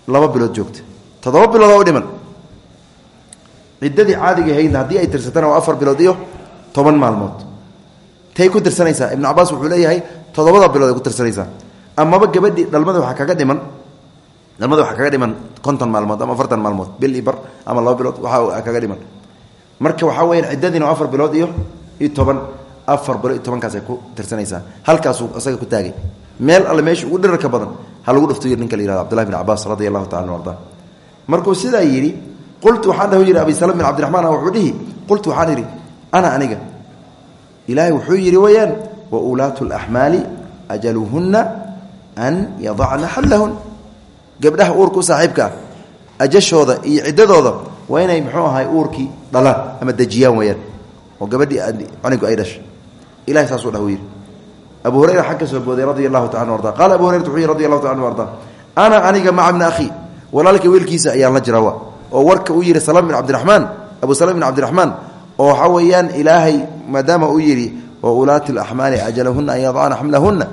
laba bilood joogta toddoba bilood oo u dhiman ciddadii waa afar bilood iyo toban tay ku tirsanaysaa ibnu cabaas wuxuu leeyahay toddobada bilood ku tirsanaysaa amaba gabadhii dhalmada waxaa kaga dhiman. Dhalmada waxaa kaga dhiman konton maalmood ama afartan maalmood bil i bar ama laba bilood waxaa kaga dhiman. Marka waxaa weyaan ciddadiina afar bilood iyo iyo toban afar bilood iyo tobankaasay ku tirsanaysaa halkaasuu isaga ku taagay. Meel alle meesha ugu dhirarka badan ha lagu dhufto ninka la yihahdo abdullahi bin cabaas radi allahu markuu sidaa yidhi qultu waxaan dhahu abi salm bin cabdiraxmaan wuxuu dhihi qultu waxaan ana aniga ilaahay wuxuu yidhi weyaan wa ulaatu laxmaali ajaluhunna an yadacna xamlahun gabdhaha uurka u ajashooda iyo ciddadooda waa inay muxuu ahay uurkii dhalaan ama dejiyaan weyaan oo gabadhii cunigu ay dhashay. Ilahay saasuu dhah yidhi. Abu hurayra xag ka soo taala anu arda. Abu hurayrat wuxuu yidhi taala anu ana aniga maca bni akhii walaalka wiilkiisa ayaan la jirawa oo warka uu yidhi salama bin cabdiraxmaan abu salama bin cabdiraxmaan oo waxaa weeyaan ilaahay maadaama uu yidhi wa ulaati laxmaali ajalahunna an yadacna xamlahunna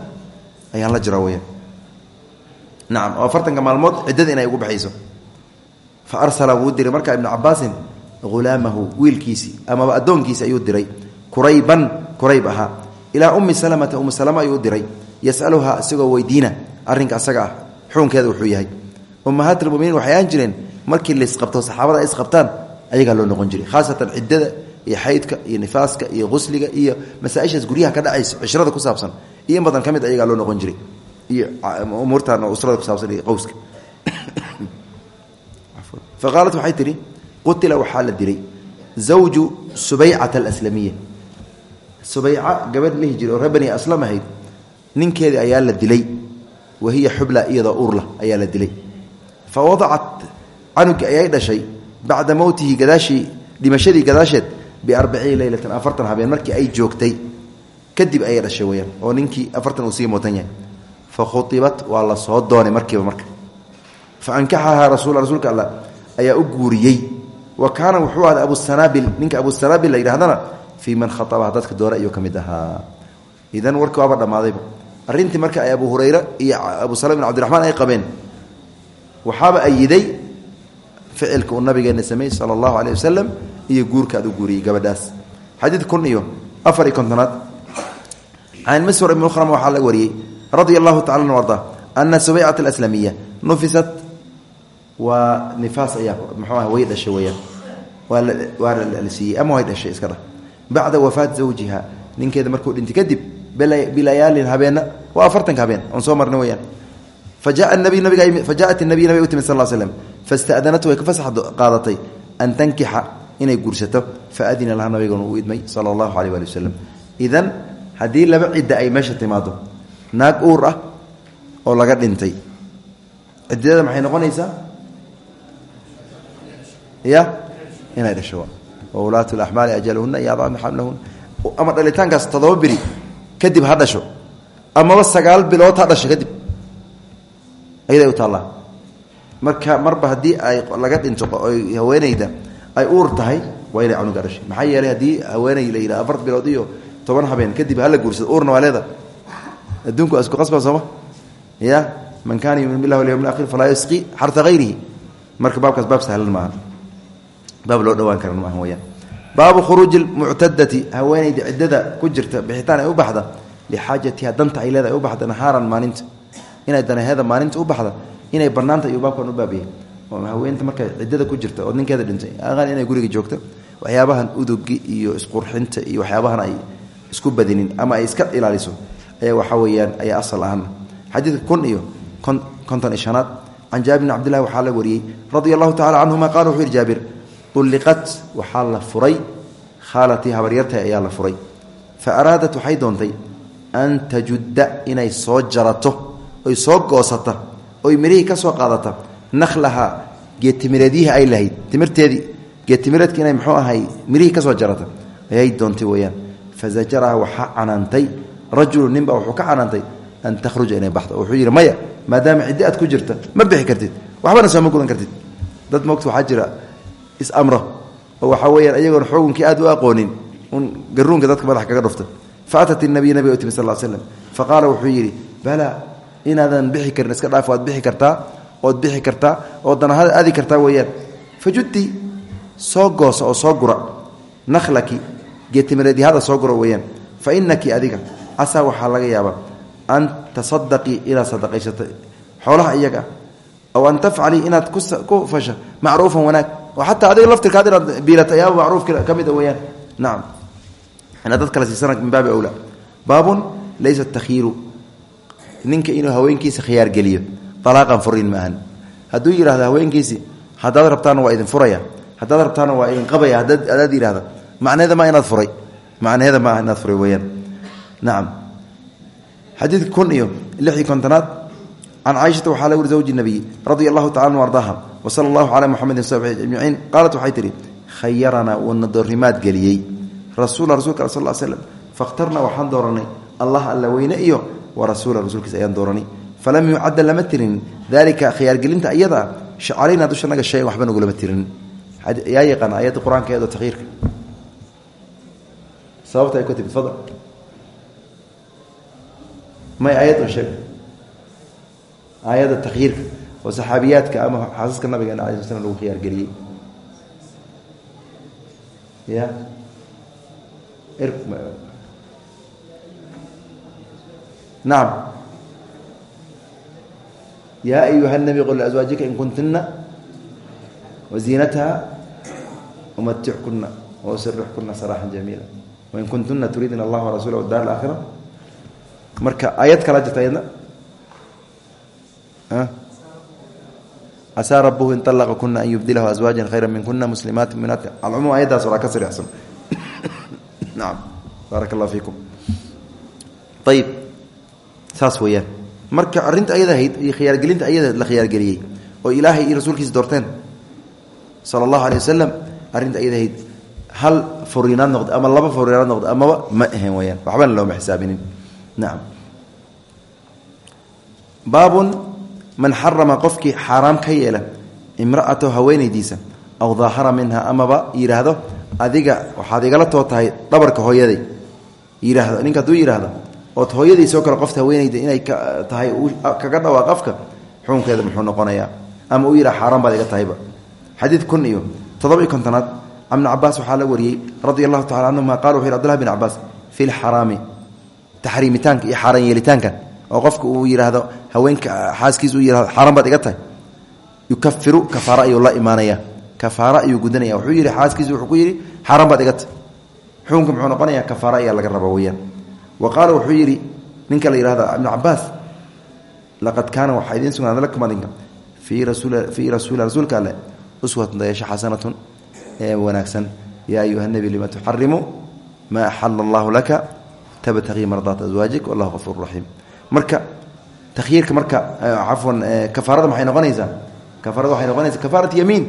ayaan la jira weyaan nacam oo afartanka maalmood ciddada inay ugu baxayso. Fa arsala wuu markaa ibnu cabaasin hulaamahu wiilkiisii amaba addoonkiisi ayuu diray. Kurayban kurayb ahaa. Ummi salamata ummi salama ayuu diray. Yasaluhaa isagoo weydiina. Arrinka asaga ah wuxuu yahay. Ummahaat lmuminiin waxay jireen markii laisqabto saxaabada isqabtaan ayagaa loo noqon jiray. Khaasatan ciddada iyo xaydka iyo nifaaska iyo qusliga iyo masaaishaas guryaha ka dhacaysa cishrada ku saabsan iyo badan ka mid ayagaa loo noqon jiray iyo umuurtan oo usrada ku saabsan iyo qowska. Fa qaalat waxay tihi qutila waxaa la dilay zawju subaycata alaslamiya. Subayca gabadh lihi jiray oo ree bani ayaa la dilay wa hiya xubla urla ayaa la dilay. Fa wadacat canugii ayay dhashay bacda mowtihi gadaashii dhimashadii gadaasheed biarbaciina leylatan afartan habeen markii ay joogtay kadib ayay dhashay weyaan oo ninkii afartan uu sii mootan yahay fa khuibat waa soo doonay markiiba marka fa ankaxahaa rasul rasuulka alla ayaa u guuriyey wa kaana wuxuu ahda abusanaabil ninka abusanaabil la yidhahdana fii man khaabaha dadka doore ayuu ka idan warkii waaba dhammaadayba arrintii marka ay abu hurayre iyo abu salama bin cabdiraxmaan ay qabeen waxaaba ayiday ficilka uu nabigeena sameeyey sala allahu wasalam iyo guurka aad u guuriyey gabadhaas. Xadiid kun iyo afar iyo kontonaad. Can maswar ibn khram waxaa la wariyey radia allahu tacala arda ana subaycat alaslamiya nufisat. Waa nifaas ayaa mxuuaha way dhashay weyaan waa lasiiyey ama way dhashay iska dhah bacda zawjiha ninkeeda markuu dhintay kadib bilayaalin habeena waa afartanka habeen oon soo marna weyaan faja nabi nabigafajaat nabiy nabi u timid sal slam fastadanatu way ka fasax qaadatay an tankixa inay guursato faadina laha nabigan uu idmay sala allahu caleh waali idan haddii laba cidda ay meesha timaado naag uur ah oo laga dhintay ciddada maxay noqonaysaa? Ya inay dhasho. Wulaatu lamaali ajaluhuna yadana xamlahuna ama dhalitaankaas todoba beri kadib ha dhasho amaba sagaal bilood ha dhasho kadib ayaday u taallaa. Marka marba haddii ay laga dhinto haweenayda ay uur tahay waa inay canuga dhashay maxaa yeelay haddii haweeney la afar bilood iyo toban habeen kadib hala guursado uurna waa leeda adduunku waa qasba sooma ya man kaana yumin billahi walyawm alakhir falaa yasqi xarta hayrihi marka baabkaas baab sahlan maaha baab loo dhawaan karan maaha weyaan baabu khuruuji lmuctadati haweeneyda ciddada ku jirta bixitaan ay u baxda lixaajatiha danta ay leedahay u baxda nahaaran maalinta. Inay danaheeda maalinta u baxda inay banaanta iyo baabkan u oo haweenta marka ciddada ku jirta oo ninkeeda dhintay aqaan inay guriga joogta waxyaabahan udugi iyo isqurxinta iyo waxyaabahan ay isku badinin ama ay iska ilaaliso ayaa waxaa weeyaan ayaa asal ahana xadiidka kun iyo konton iyo shanaad can jaabir bn cabdillahi waxaa la wariyey radia allahu tacala canhuma qala wuxuu yihi jaabir ulliqat waxaa la furay khaalatii habaryartay ayaa la furay. Fa araadat waxay doontay an tajudda inay soo jarato oy soo goosata oy mirihii ka soo qaadata nakhlaha geetimireedyihii ay lahayd. Timirteedii geetimireedka inay muxuu ahay mirihii ka jarata ayay doontay weeyaan. Fa zajaraha waxaa canaantay rajulu ninba wuxuu ka canaantay an takhruja inay baxdo. Wuxuu yidhi maya maadaama ciddi aad ku jirta ma bixi kartid. Waxbana sooma gudan kartid. Dad mogta waxaa jira is-amro oo waxaa weyaan iyagoon xukunkii aad u aqoonin un garuunka dadka madax kaga dhufta. Fa atat inabiy nabiga u timi sal slam fa qaala wuxuu yidhi balaa inaadan bixi karin iska dhaaf waad bixi kartaa ood bixi kartaa oo danahada aadi kartaa weeyaan. Fa juddi soo goosa oo soo gura. Nakhlaki geetimireedyahada soo gura weeyaan. Fa inaki adiga casaa waxaa laga yaabaa an tasadaqii inaad sadaqaysato xoolaha iyaga aw an tafcalii inaad ku fasha macruufan wanaag. Oo xataa adiga laftirkaad inaad biilata ayaaba macruufka ka mid a weyaan nacam inaad dad kale min baabi awla baabun laysa takhiiru. Ninka inuu haweenkiisa khiyaargeliyo alaaqan furin maahan hadduu yidhahdo haweenkiisi haddaad rabtaana waa idin furaya haddaad rabtaana waa idin qabaya hadaad yidhahda macneeda ma inaad furay macneeda maaha inaad furay weyaan nacam xadiidka kun iyo lixii kontonaad can caaishata waxaa la wuri zawji nabiy radia allahu tacala anu ardaaha wa sala allahu calaa muxamedin sabi ajmaciin qaalat waxay tihi khayaranaa wuuna doorrimaad geliyey rasuula rasulka sal slam fakhtarnaa allah alla weyne iyo wa rasuula rasuulkiisa ayaan dooranay falam yucadda lama tirin. Dalika khiyaargelinta iyada calayna dushanaga shayan waxba nagulama tirin. Yaa yaqaan aayadda qur'aanka eedoo takhiirka sababta ay ku timid fadl. May aayad un sheeg. Aayadda takhyiirka oo saxaabiyaadka ama xaasaska nabigeena ala sl slam lagu khiyaargeliyey. Ya nacam yaa ayuha nabi qul liazwaajika in kuntina waziinataha umaticukuna wausirixkuna saraaxan jamiila wain kuntuna turiidina allah warasuula wadaar alaakhira marka aayad kala jirta ayadna casaa rabuhu in alaqa kuna an yubdilahu aswaajan khayra min kuna muslimaati muminaati alcumuum ayaddaas oraa ka sariixsan naam baaraka allah fiikum ayib saas weeyaan marka arrinta ayada ahayd iyo khiyaargelinta ayada la khiyaargeliyey oo ilaahay iyo rasuulkiisa doorteen sala allahu alay wasalam arrinta ayada ahayd hal furiinaad noqda ama laba furiinaad noqda amaba ma ahen weyaan waxbana looma xisaabinin. Nacam baabun man xarama qofkii xaaraam ka yeela imra'atahu haweenaydiisa aw daahara minha amaba yidhaahdo adiga waxaad igala too tahay hooyaday. Yidhaahdo ninka hadduu yidhaahdo ood hooyadiisoo kale qofta haweenayda inay tahay kaga dhawaaq afka xukunkeeda muxuu noqonayaa. Ama uu yidhaha xaaraan baad iga tahayba. Xadiid kun iyo toddoba iyo kontonaad ibni cabaas waxaa la wariyey radia allahu tacala canhuma qala wuxu yhi bin cabaas fi lxaraami taxriimitaanka iyo xaaraan yeelitaanka oo qofka uu yidhaahdo haweenka xaaskiis uu yihahdo xaaraan baad iga tahay. Yukafiru kafaara ayuu la imaanaya kafaara ayuu gudanaya wuxuu yidhi xaaskiisi wuxuu ku yidhi xaaraan baad iga tahay. Xukunka muxuu noqonaya kafaara ayaa laga raba weyaan wa qaala wuxuu yidhi ninka la yihahdo ibnu cabaas laqad kaana waxaa idiin sugnaaday lakum adinka fii rasuulfii rasuuli rasuulka alle uswatun dayasho xasanatun ee wanaagsan. Yaa ayuha nebi lima tuxarimu maa axala allahu laka? Tabtaqii mardaat aswaajik wallahu qafuur raxiim marka takhyiirka marka cafwan kafaarada maxay noqonaysaa? Kafaarada waxay noqonaysaa kafaarat yamiin.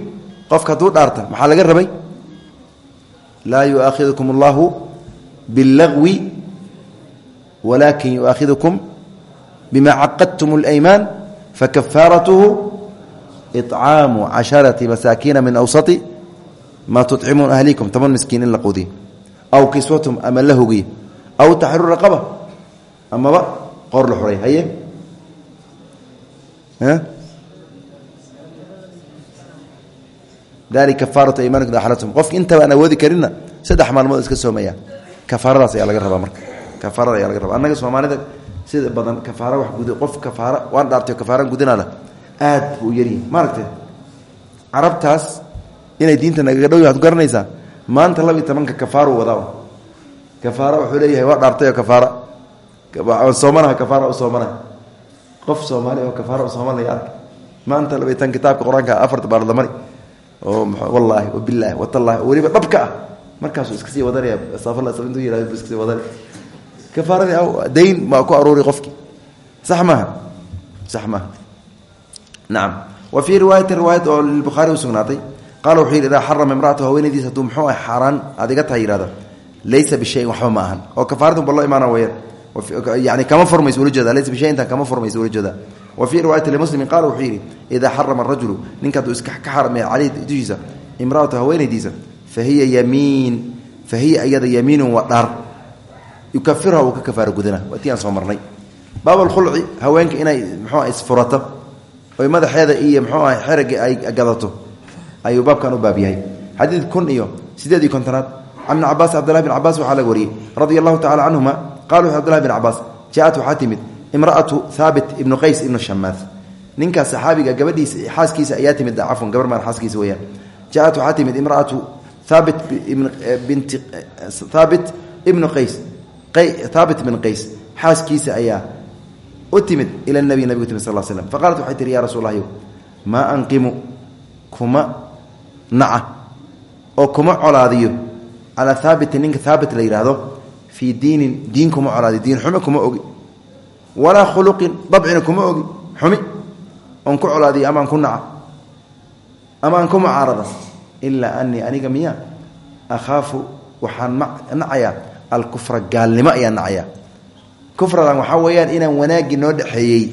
Qofka hadduu dhaarta maxaa laga rabay? Laa yuaakhidukum allahu billagwi walaakin yuaakhidukum bima caqadtum اlaymaan fakafaaratuhu icaamu casharati masaakiina min awsati maa tucimuun ahlikum toban miskiin in la quudiyo aw kiswatum ama la hogiyo aw taxriru raqaba amaba qoor la xuray haye dalika kafaaratu aymaanikum ida xalatum qofka intaba aan awoodi karinna saddex maalmood iska soomaya kafaaradaas ayaa laga rabaa marka kafaarada ayaa laga raba annaga soomaalida sida badan kafaara wax gud qof kafaara waan dhaartay kafaaraan gudanaada aad buu yaryahay maaragtay carabtaas inay diinta nagaga dhow ad garanaysaa maanta laba iyo kafaaru wadaa kafaara wuxuu leeyahay waa dhaartayoo kafaara. Soomanaha kafaara u soomanaha qof soomaali oo kafaara u soomanaya ark maanta laba iyo tan kitaabka qur'aanka afarta baardamari oo wallaahi wabilaahi watallaahi weliba dhabka ah. Iska sii wadanaya safala intuu yihahdo buu iska sii aw dayn maa ku aruuri qofkii sax maaha? Sax maaha. Nacam wa fii riwaayati riwaayad oo lilbukhaari u sugnaatay qaala wuxuu yidhi idaa xarama imraatu haweenaydiis hadduu muxuu ah xaaraan aad iga tahay yihahdo laysa bishayin waxba ma ahan. Oo kafaaradu ba loo imaana weyaan yani kama furmayso ula jeeda laysa bishayin intaan kama furmayso ula jeeda wa fii riwaayati limuslimin qaala wuxuu yidhi idaa xarama arajulu ninka hadduu iska ka xaramay caleyh dushiisa imraatu haweenaydiisa yukafirha uu ka kafaaro gudana. Waa tii aan soo marnay. Baabalkhulci haweenka inay muxuu isfurato. Oy madaxeeda iyo muxuu ah xeragga ay gadato. Ayuu baabkan u baab yahay. Xadiid kun iyo sideed iyo kontonaad. Can ibni bin cabaas waxaa laga wariyey. Radia allahu tacala canhuma qala bin cabaas jaaat waxaa imra'atu haabit ibnu qays ibnu shamaas ninkaas saxaabiga gabadhiisa xaaskiisa ayaa timid cafwan gabar maan xaaskiisa weyaan jaaat waxaa timid imra'atu haabit binti haabit ibnu qays haabit bin qays. Xaaskiisa ayaa u timid ila nabiy nabigu timid sal slm faqaalat waxay tihi ya rasuul lahyo maa anqimu kuma naca oo kuma colaadiyo. Calaa haabitin ninka haabit la yidhaahdo fii diinin diin kuma colaadiyo diin xume kuma ogi. Walaa khuluqin dabcina kuma ogi xumi. Oon ku colaadiyo amaan ku naca amaan ku mucaarada alkufra gaalnimo ayaan nacayaa kufradan waxaa weeyaan inaan wanaaggii noo dhexeeyey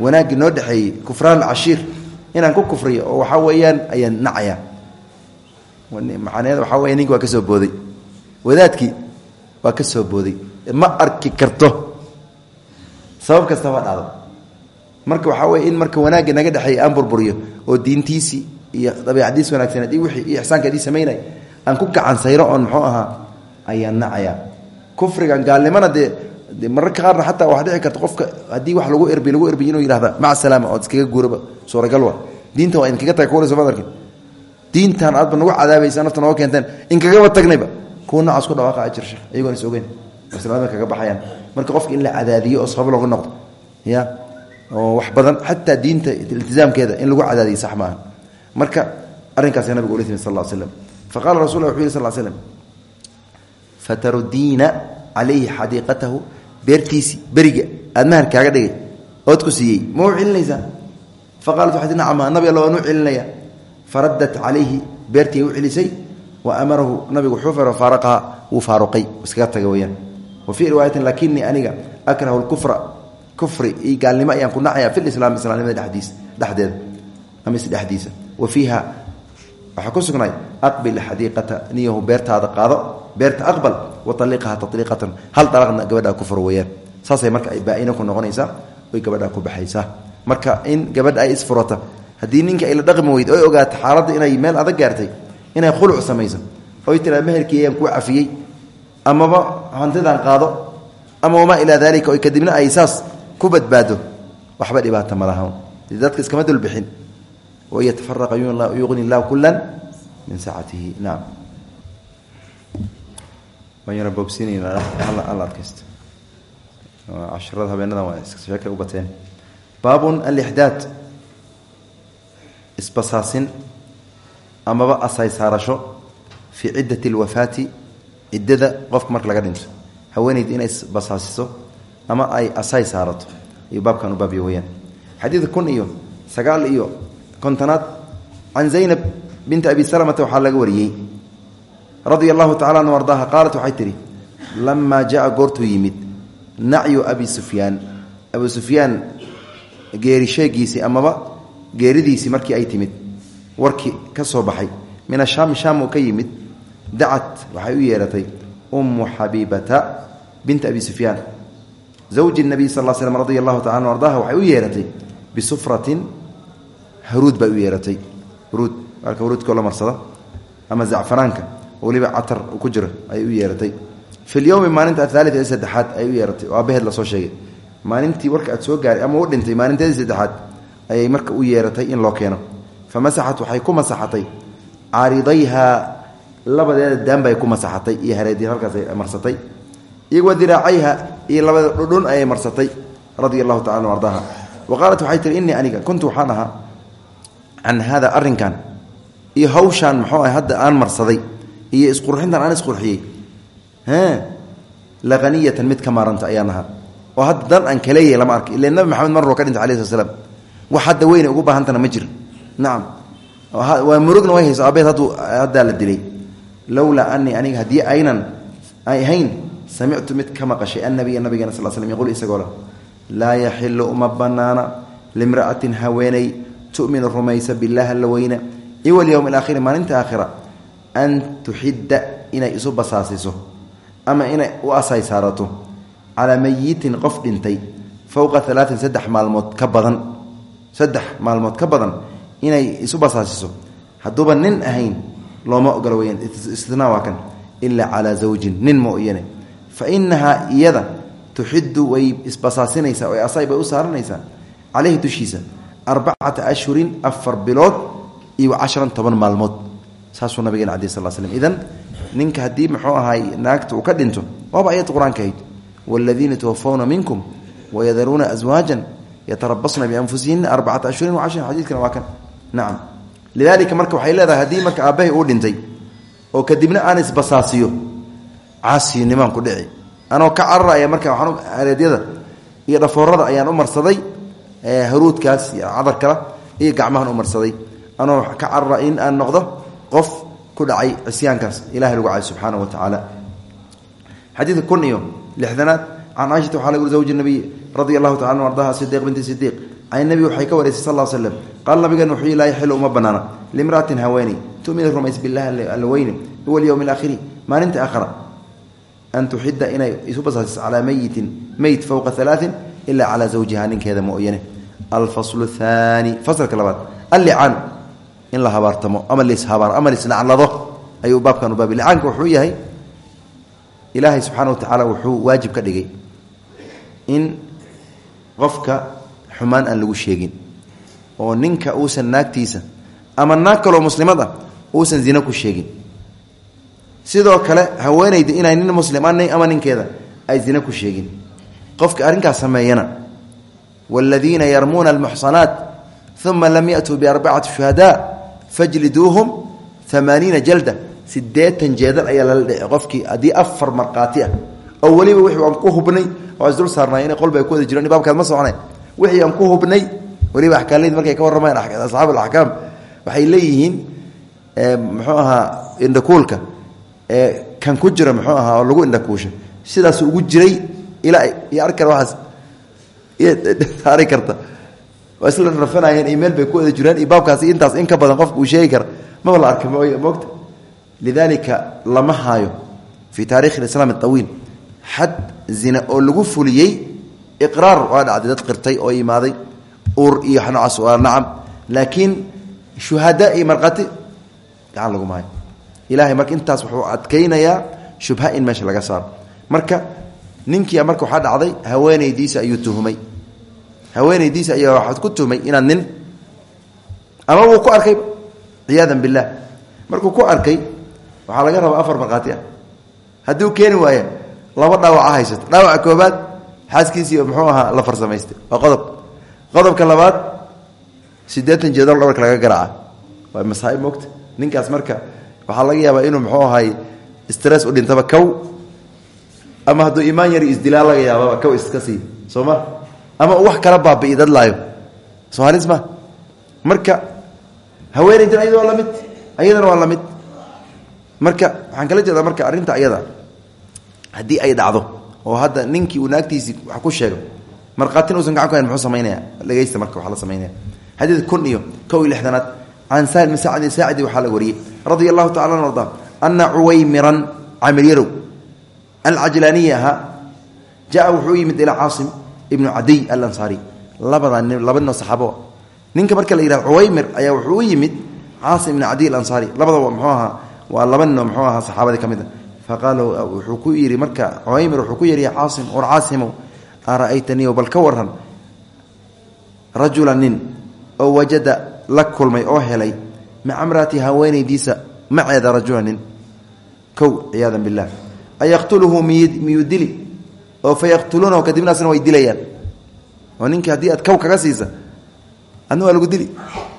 wanaaggii noo dhexeeyey kufraan cashiir inaan ku kufriyo oo waxaa weeyaan ayaan nacayaa macnaheed waxaa weya ninki waa ka booday. Wadaadkii waa ka booday. Ma arki karto. Sabab kasta waa dhacdo marka waxaa weye in marka wanaagga naga dhexeeya aan burburiyo oo diintiisii iyo dabiicadiis wanaagsaneed iyo wixii iyo ixsaankeedii samaynay aan ku gacan sayro oon muxuu ahaa ayaan nacayaa kufrigan gaalnimona dee de mararka qaarna xataa waxaa dhici karta qofka haddii wax lagu erbi lagu erbiy inuu yihahda maca salaama ood iskaga guuraba. Suuragal wa diinta waa inkaga taga kuwala somaad arkin. Diintan aadba nagu cadaabaysa nafta nooga keenteen. Inkagaba tagnayba kuwa noocaas ku dhawaaqa ajir sheekh iyagoon is ogeyn. Maslada kaga baxayaan. Marka qofka in la cadaadiyo oo sabab looga noqdo ya oo wax badan xataa diinta iltizaamkeeda in lagu cadaadiyo sax maaha marka arrinkaas nabiga ula sal ll slam fa qala rasul yiri sal slm fatarudiina calayhi xadiiqatahu beertiisii beriga aad mahar kaaga dhigay ood ku siiyey. Ma u celinaysaa? Faqaalat waxay tii nacama nabi alla waan u celinaya. Faraddat calayhi beertii u celisay wa amarahu nabigu wuxuu faro faaraqaha wuu faaruqay iskaga taga weyaan. Wa fii riwaayatin lakinii aniga akrahu lkufra kufri iyo gaalnimo ayaan ku nacaya fi lislaam islaamnimada dhediis beerta aqbal wa aliqaha taliiqatan hal dalaqna gabadhaa ku weyaan saasay marka baa-ina ku noqonaysaa oy gabadhaa ku baxaysaa marka in gabadha ay isfurata haddii ninka ay la dhaqmi weyd oy ogaato xaaladda inay meel adag gaartay inay khuluc samayso oy tiraa meherkiiyaan kuu cafiyey amaba hantidan qaado ama wamaa ilaa daalika oy kadibna ay saas ku badbaado waxba dhibaata malaha dadka iskama dulbixin. Wain yatafaraqa yuqni illahu kula min saacatihi naam waan boobsiinaynaalla adkaysto casharada habeenadan waa sheekay u bateen. Baabun alixdaad. Isbasaasin amaba asay saarasho fii ciddati alwafaati ciddada qofka marka laga dhinto. Haweeneyd inay isbasaasiso ama ay asay saarato ayuu baabkan u baabyo weyaan xadiid kun iyo sagaal iyo kontonaad can zaynab binti abi salamata waxaa laga wariyey radia allahu tacala an ardaaha qaalat waxay tihi lamaa jaa goortuu yimid nacyu abi sufyaan. Abu sufyaan geeri sheegiisii amaba geeridiisii markii ay timid warkii ka soo baxay min ashaami shaam uu ka yimid dacat waxay u yeehatay ummu xabiibata binti abi sufyaan. Zawji nabiy sal slm radia allahu taala an ardaha waxay u yeehatay bisufratin haruud bay u yeehatay haruud alka haruudkoo la marsada ama zacfaraanka weliba catar ku jiro ayay u yeehatay fi lyowmi maalinta athaalit ee saddexaad ay u yeeratay. Oo abaheed la soo sheegay. Maalintii warka aad soo gaaray ama u dhintay maalinteedii saddexaad ayay marka u yeeratay in loo keeno. Fa masaxat waxay ku masaxatay. Caaridayhaa labadeeda daanbay ku masaxatay iyo hareediin halkaas ay marsatay. Iyo wa diraacayha iyo labada dhudhun ayay marsatay radia allahu tacala ardaaha wa qaalat waxay tihi innii aniga kuntu waxaan ahaa can hada arrinkan iyo hawshaan muxuu ah marsaday iyo isqurxintan aan isqurxiyey. Laaniyatan mid ka maaranta ayaan oo hadda dan aan kaleeyahy lama arka ila nabi maxamed marro ka dhintay alai sl slam hadda weyne ugu baahantana ma jir nacam waa murugna way hayso abeed hadduu haddaa la dilay. Lowlaa anii aniga haddii aynan ay ahayn samictu mid ka maqashay annabiya nabigeena sal slm yquul isagoo leh laa yaxilu uma banaana limra'atin haweeney tu'minu rumaysa billahi alla weyne. Iwa lyowmi alaakhiri maalinta aakhira an tuxidda inay isu basaasiso ama inay u asay saarato calaa mayitin qof dhintay fowqa alaain saddex maalmood ka badan saddex maalmood ka badan inay isu basaasiso. Hadduuba nin ahayn looma ogolo weyaan istinaa waa kan ilaa calaa zawjin nin mooyane. Fa inahaa iyada tuxidu way isbasaasinaysaa o asay bay u saaranaysaa caleyhi dushiisa arbacata ashhurin afar bilood iyo cashran toban maalmood saasuu nabigeen cadi sal slm idan ninka haddii muxuu ahaay naagta uu ka dhinto waaba ayad qur'aanka ahayd. Waaladiina tawafawna minkum wayadaruuna aswaajan yatarabasna bianfusihina arbacata ashhurin wacashrin xadiidkana waa kan. Nacam lidaalika marka waxay leedahay haddii marka aabbahay uu dhintay oo kadibna aan isbasaasiyo caasinimaan ku dhici. Anoo ka cararaya marka waxaan areedyada iyo dhafoorada ayaan u marsaday haruudkaas cadarkala iyo gacmahan u marsaday. Anoo ka carara in aan noqdo qof ku dhacay cisyaankaas ilahay lagu cay subxaana wa tacaala xadiidka kun iyo lixdanaad can caaishata waxaa lagu zawji nabiy radia allahu tacala an ardaha sidiiq binti sidiiq can nabi waxay ka wareysay sal l slem qaala nabigeena wuxuu laa yaxilu uma banaana limra'atin haweeney tumina rumays billahi allaweyne huwa alyowmi alaakhiri maalinta aakhira an tuxida inay isu basaasiso calaa meyitin meyd fowqa alaain ilaa calaa zawjiha ninkeeda mooyane alfaslu thaani faslka labaad in la habaartamo ama lishabaar ama lislaclado ayuu baabkan u baabi licaanka wuxuu yahay ilaahay subxaana wa tacaala wuxuu waajib ka dhigay in qofka xumaan aan lagu sheegin oo ninka uusan naagtiisa ama naag kaloo muslimad ah uusan zina ku sheegin. Sidoo kale haweenayda inay nin muslim ama ninkeeda ay zina ku sheegin. Qofka arrinkaas sameeyana waaladiina yarmuuna almuxsanaat uma lam yatuu biarbacati shuhadaa fajliduuhum amaaniina jalda. Sideetan jeedal ayaa lala dhici qofkii haddii afar markhaati ah. Oo weliba wixii aan ku hubnay oo isdul saarnay inay qolba ay ku wada jiraan baabkaad ma socnay wixii aan ku hubnay weliba axkaamleyda markay ka warramayaan asxaab alaxkaam waxay leeyihiin muxuu ahaa indhakuulka kan ku jira muxuu ahaa oo lagu indhakuusha. Sidaas ugu jiray ilaa iyo arki kara waaas saari karta waa isla rafanayeen iyo meel bay ku wada jiraan. Iyo intaas in ka badan qofka uu sheegi kara maba la arka mogta lidaalika lama haayo fii taarikhi islaam awiil xad zina oo lagu fuliyey iqraar waa dhacday dad qirtay oo imaaday. Ur iyo noocaas waa nacam. Laakiin shuhada iyo markhaati gacan laguma hayo marka intaas wuxuu adkaynayaa shubha in meesha laga saaro. Marka ninkia marka waxaa dhacday haweenaydiisa ayuu tuhumay haweenaydiisa ayaa waxaad ku tuhmay inaad nin ama wuu ku arkay ciyaadan bilah markuu ku arkay waxaa laga rabaa afar markhaati ah. Hadduu keeni waaya laba dhaawaca haysato dhaawaca koobaad xaaskiisii muxuu ahaa la farsamaystay waa qodob. Qodobka labaad siddeetan jeedal dhabarka laga garaaca. Waa masaaib mogta ninkaas marka waxaa laga yaabaa inuu muxuu ahay stress u dhintaba kow ama hadduu imaan yari isdilaa laga yaababa kow iska sii. Soo ma ama wax kala baabi'i dad laayo. Soo halis ma? Marka haweenaydan ayada waa la mid ayadana waa la mid. Marka waxaan kala jeedaa marka arrinta ayada. Haddii ay dhacdo oo hadda ninkii uu naagtiisii wax ku sheego markhaatina usan gacan ku hayn muxuu samaynaya dhegeysta marka waxaa la samaynaya xadiid kun iyo kow iyo lixdanaad can sahl bn sacdin saacidi waxaa la wariyey radia allahu tacala an arda ana cuwaymiran camiryarow alcajlaaniyi ahaa jaa wuxuu u yimid ilaa caasim ibnu cadiy alansaari labada nin laba ninoo saxaabo. Ninka marka la yihahdo cuwaymir ayaa wuxuu u yimid caasim ibnu cadiy alansaari labadaba muxuu ahaa waa laba ninoo muxuu ahaa saxaabadii ka mid a faqaala wuxuu ku yidhi marka cuwaymir wuxuu ku yidhi ya caasim war caasimow ara'aytanii bal ka waran rajula nin oo wajada la kulmay oo helay maca mraati haweenaydiisa maceeda rajula nin. Kow ciyaada bilah ayaqtuluhu miyuu dili oo fa yaqtuluunahu kadibnaasna way dilayaan. Oo ninkii haddii aad kow kaga siisa adna waa lagu dili.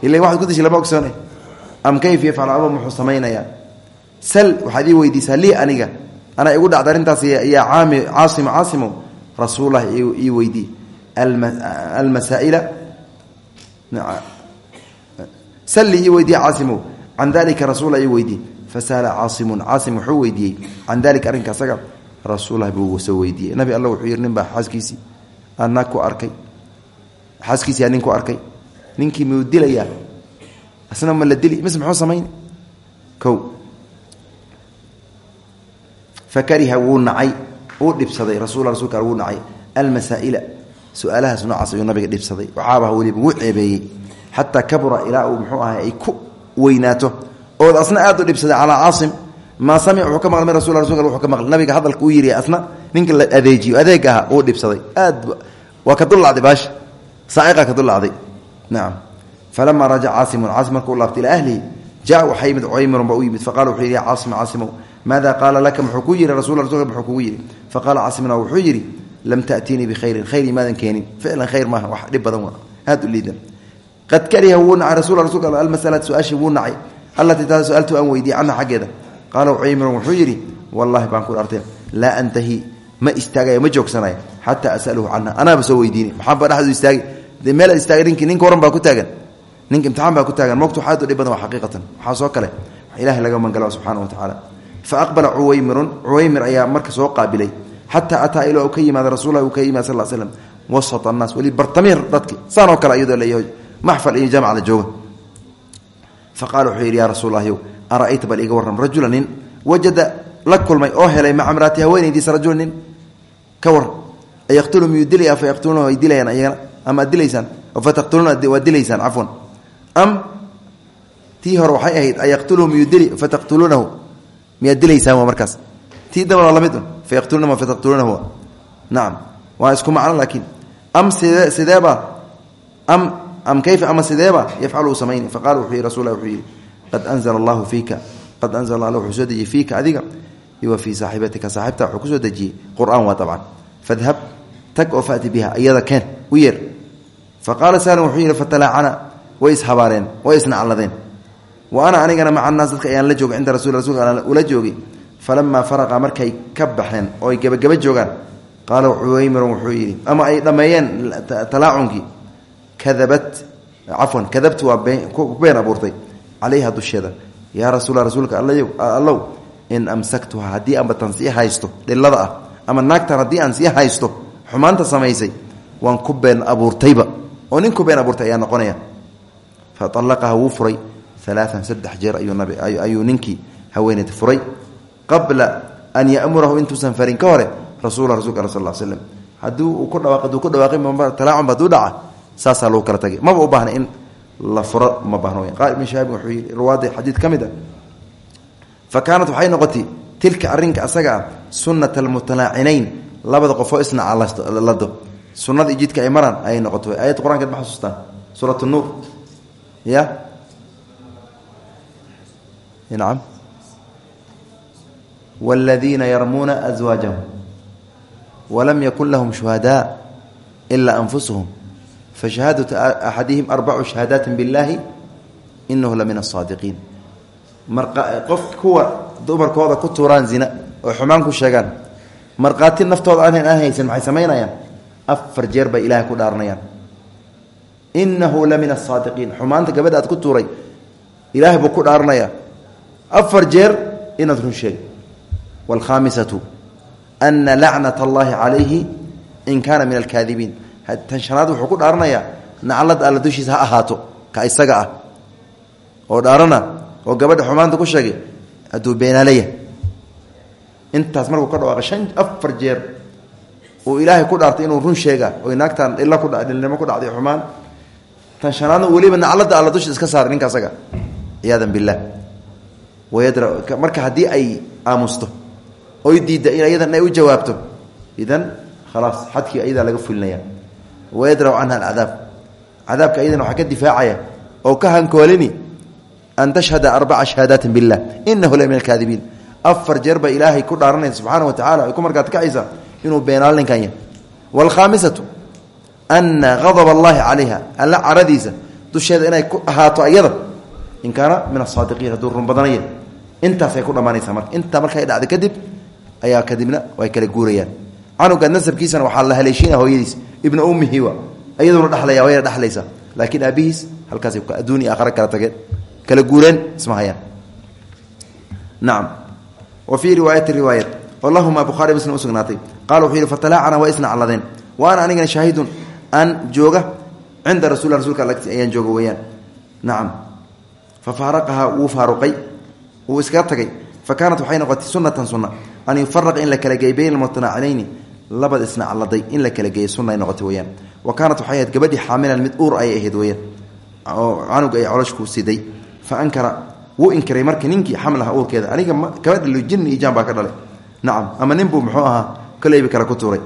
Ila waxaad ku dishi lama ogsoone. Am kayf yafcalu aba muxuu sal waxaad ii weydiisaa aniga anaa igu dhacda arrintaas yaa caami caasimo caasimo rasuullah ii weydii almasaa'ila sallii ii weydiiye caasimow can dalika rasuula ii weydii fasala caasimun caasim wuxuu weydiiyey can dalika arrinka asaga rasuulah buu soo weydiiyey. Nabi alla wuxuu yidhi nin baa xaaskiisii anaa ku arkay. Xaaskiisiyaa nin ku arkay. Ninkii muu dilayaa? Asna ma la dili mise muxuu samayn? Kow. Fakariha wuu nacay uu dhibsaday. Rasul rasulka wuu nacay. Almasaa'ila su'aalahaas noocaas ayuu nabiga dhibsaday. Waxaabaha weliba wuu ceebeeyey. Xataa kabura ilaa uu muxuu ahay ay ku weynaato. Ood asna aad u dhibsaday calaa caasim maa samic wuxuu ka maqlay min rasul rasulka wuxuu ka maqlay. Nabiga hadalka uu yidhi asna ninka la adeejiyo adeeg aha uu dhibsaday. Aad waa ka dullacday baasha saaciqa ka dullacday nacam falamaa rajaca caasimun caasim markuu laabtay ilaa ahlihi jaa waxaa yimid cuymirun ba u yimid faqala wuxuu yidhi ya caasim caasimow maada qaala laka? Muxuu ku yidhi rasul rasulka muxuu kugu yidhi faqaala caasimna wuxuu yidhi lam taأtiinii bikhayrin khayr imaadan keenin. Ficlan khayr maaha wax dhib badan waa aad u liidan. Qad kariha wuu nacay rasul rasulka almasalata su'aashii wuu nacay. Allatii taa su'aaltu aan weydiiyey canha xaggeeda qaala cuymirun wuxuu yidhi wallahi baan ku artay laa antahi ma istaagayo ma joogsanay xataa asaluhu canha anaaba soo weydiini maxaaba dhexdu de meel istaagay ninkii ninka waran baa ku taagan. Ninka imtixaan baa ku taagan. Mogtu waxaad u dhib badan waa xaqiiqatan. Waxaa soo kale. Ilahay laga mangala subxana wa tacaala. Fa aqbala cuwaymirun cuwaymir ayaa marka soo qaabilay. Xataa ataa ilaa uu ka yimaada rasulah uu ka yimaad sal slm wasata annaas weli bartamir dadki. Saan oo kale ara'ayta bal iga warram rajula nin wajada la kulmay oo helay maca mraati haweenaydiisa rajula nin ayaqtulu miyuu dilaya fa yaqtuluunahu ay dilayaan ayagana ama ad dilaysaan fa taqtuluuna waad am tii hore waxay ahayd ayaqtuluhu miyuu dili fa markaas tii daba waa la mid un fa yaqtuluuna fa taqtuluunahu nacam isku macno laakiin am sidee am am kayfa ama sideeba yafcalu uu samayni faqala wuxuu yihi qad anzla allahu fiika qad anzla alla wuxuu soo dejiyey fiika adiga. Iwa fii saaxibatika saaxibta wuxuu ku soo dejiyey qur'aan waa dabcan. Fadhab tag oo fati biha iyada keen u yeer faqaala salim wuxuu yidhi fatalaacana way ishabaareen way isnacladeen wa ana anigana maca naas dadka ayaan la joogay cinda rasul rasulka aan ula joogay. Falamaa faraqa markay ka baxeen oo ay joogaan qaala cuwaymirun wuxuu yidhi ama ay dhammeeyeen talaacunkii? Kadabat cafwan kadabtu waa been abuurtay calayha dusheeda yaa rasuula rasuulka allow in amsaktuha haddii aanba tan sii haysto dhilada ah ama naagtan haddii aan sii haysto xumaanta samaysay waan ku been abuurtayba. Oo nin ku been abuurtay ayaa noqonaya. Fa allaqaha wuu furay alaaan saddex jeer ayuu ninkii haweeneyd furay. Qabla an yamurahu intuusan farin ka hore rasul rasulka al sal slm haddii uu ku dhawaaq aduu ku dhawaaqi talaacunba haduu dhaca saasaa lagu kala tagay la furo ma baahno qaal ibn shahaabin wuxuu yidhi riwaada xadiid ka a fa kaanat waxay noqotay tilka arrinka asaga ah sunnat almutalaacinayn labada qofoo isnaca lado sunnada ijidka ay maraan ayay noqoto ayad qur'aankeed ma xasuustaan. Suurat nuur. Ya? Nacam. Wاladiina yarmuuna aswaajahum walam yakun lahum shuhadaa ilaa anfusuhum fashahaadatu axadihim arbacu shahaadaati billaahi inahu la min asaadiqiin qof kuwa dumarkooda ku tuuraan zina oo xumaan ku sheegaan markhaati naftooda aanan aan haysan maxay samaynayaan afar jeer bay ilaahay ku dhaaranayaan inahu la min asaadiqiin xumaanta gabadha aad ku tuuray ilaahay buu ku dhaaranayaa afar jeer inaad run sheeg waalkhaamisatu ana lacnat kaana min alkaadibiin tan shanaad wuxuu ku dhaaranayaa naclad alla dushiisa ha ahaato ka isaga ah. Oo dhaarana oo gabadha xumaanta ku sheegay hadduu beenaalaya intaas markuu ka dhawaaqa shan afar jeer uu ilaahay ku dhaartay inuu run sheega oy naagtan dhilla ku dhilnimo ku dhacday xumaan. Tan shanaadna weliba nacladda alla dushiisa iska saaray ninka asaga ciyaadan billaah. Wayadra marka haddii ay aamusto oy diidda in ayadan ay u jawaabto idan khalaas xadkii ayadaa laga fulinaya wayadraw canha alcadaab cadaabka ayadan waxaa ka difaacaya oo ka hankoolini an tashhada arbaca shahaadaati billah inahu la min alkaadibiin afar jeer ba ilaahay ku dhaaranaysa subxaana wa tacala ay ku markaad kacaysa inuu beenaal ninkan yahy waalkhaamisatu ana gadab allahi calayha alla caradiisa dusheeda inay ku ahaato ayada in kaana min asaadiqiin hadduu run badanaya intaasay ku dhammaanaysaa marka intaa markay dhacda kadib ayaa kadibna way kala guurayaan canuga nasabkiisana waxaa ibna ummihi wa. Iyaduna dhalaya wayna dhexlaysa laakiin aabihiis halkaasay adduun iyo aakhare kala tageen. Kala guureen isma hayaan. Wa fii riwaayati riwaayat. Oo lahuma bukhaari muslim u sugnaatay. Qala wuxuu isna calladeen wa ana anigana shaahidun aan jooga cinda rasul rasulka alagti ayaan jooga weeyaan. Nacam fa faaraqahaa wuu faaruqay. Wuu iskaga tagay. Fa kaanat waxay noqotay sunatan sunna. An yufaraqa in la kala geey labad isna calladay in la kala geeyay sunna ay noqotay wa kaanat waxay ahayd gabadhii xaamilan mid uur ayay ahayd weyaan oo canug ay coloshku siday. Fa ankara wuu inkiray marka ninkii xamlaha uurkeeda. Aniga gabadha jinni ijaan baa ka dhalay. Nacam ama nin muxuu ahaa koleyba kale ku tuuray.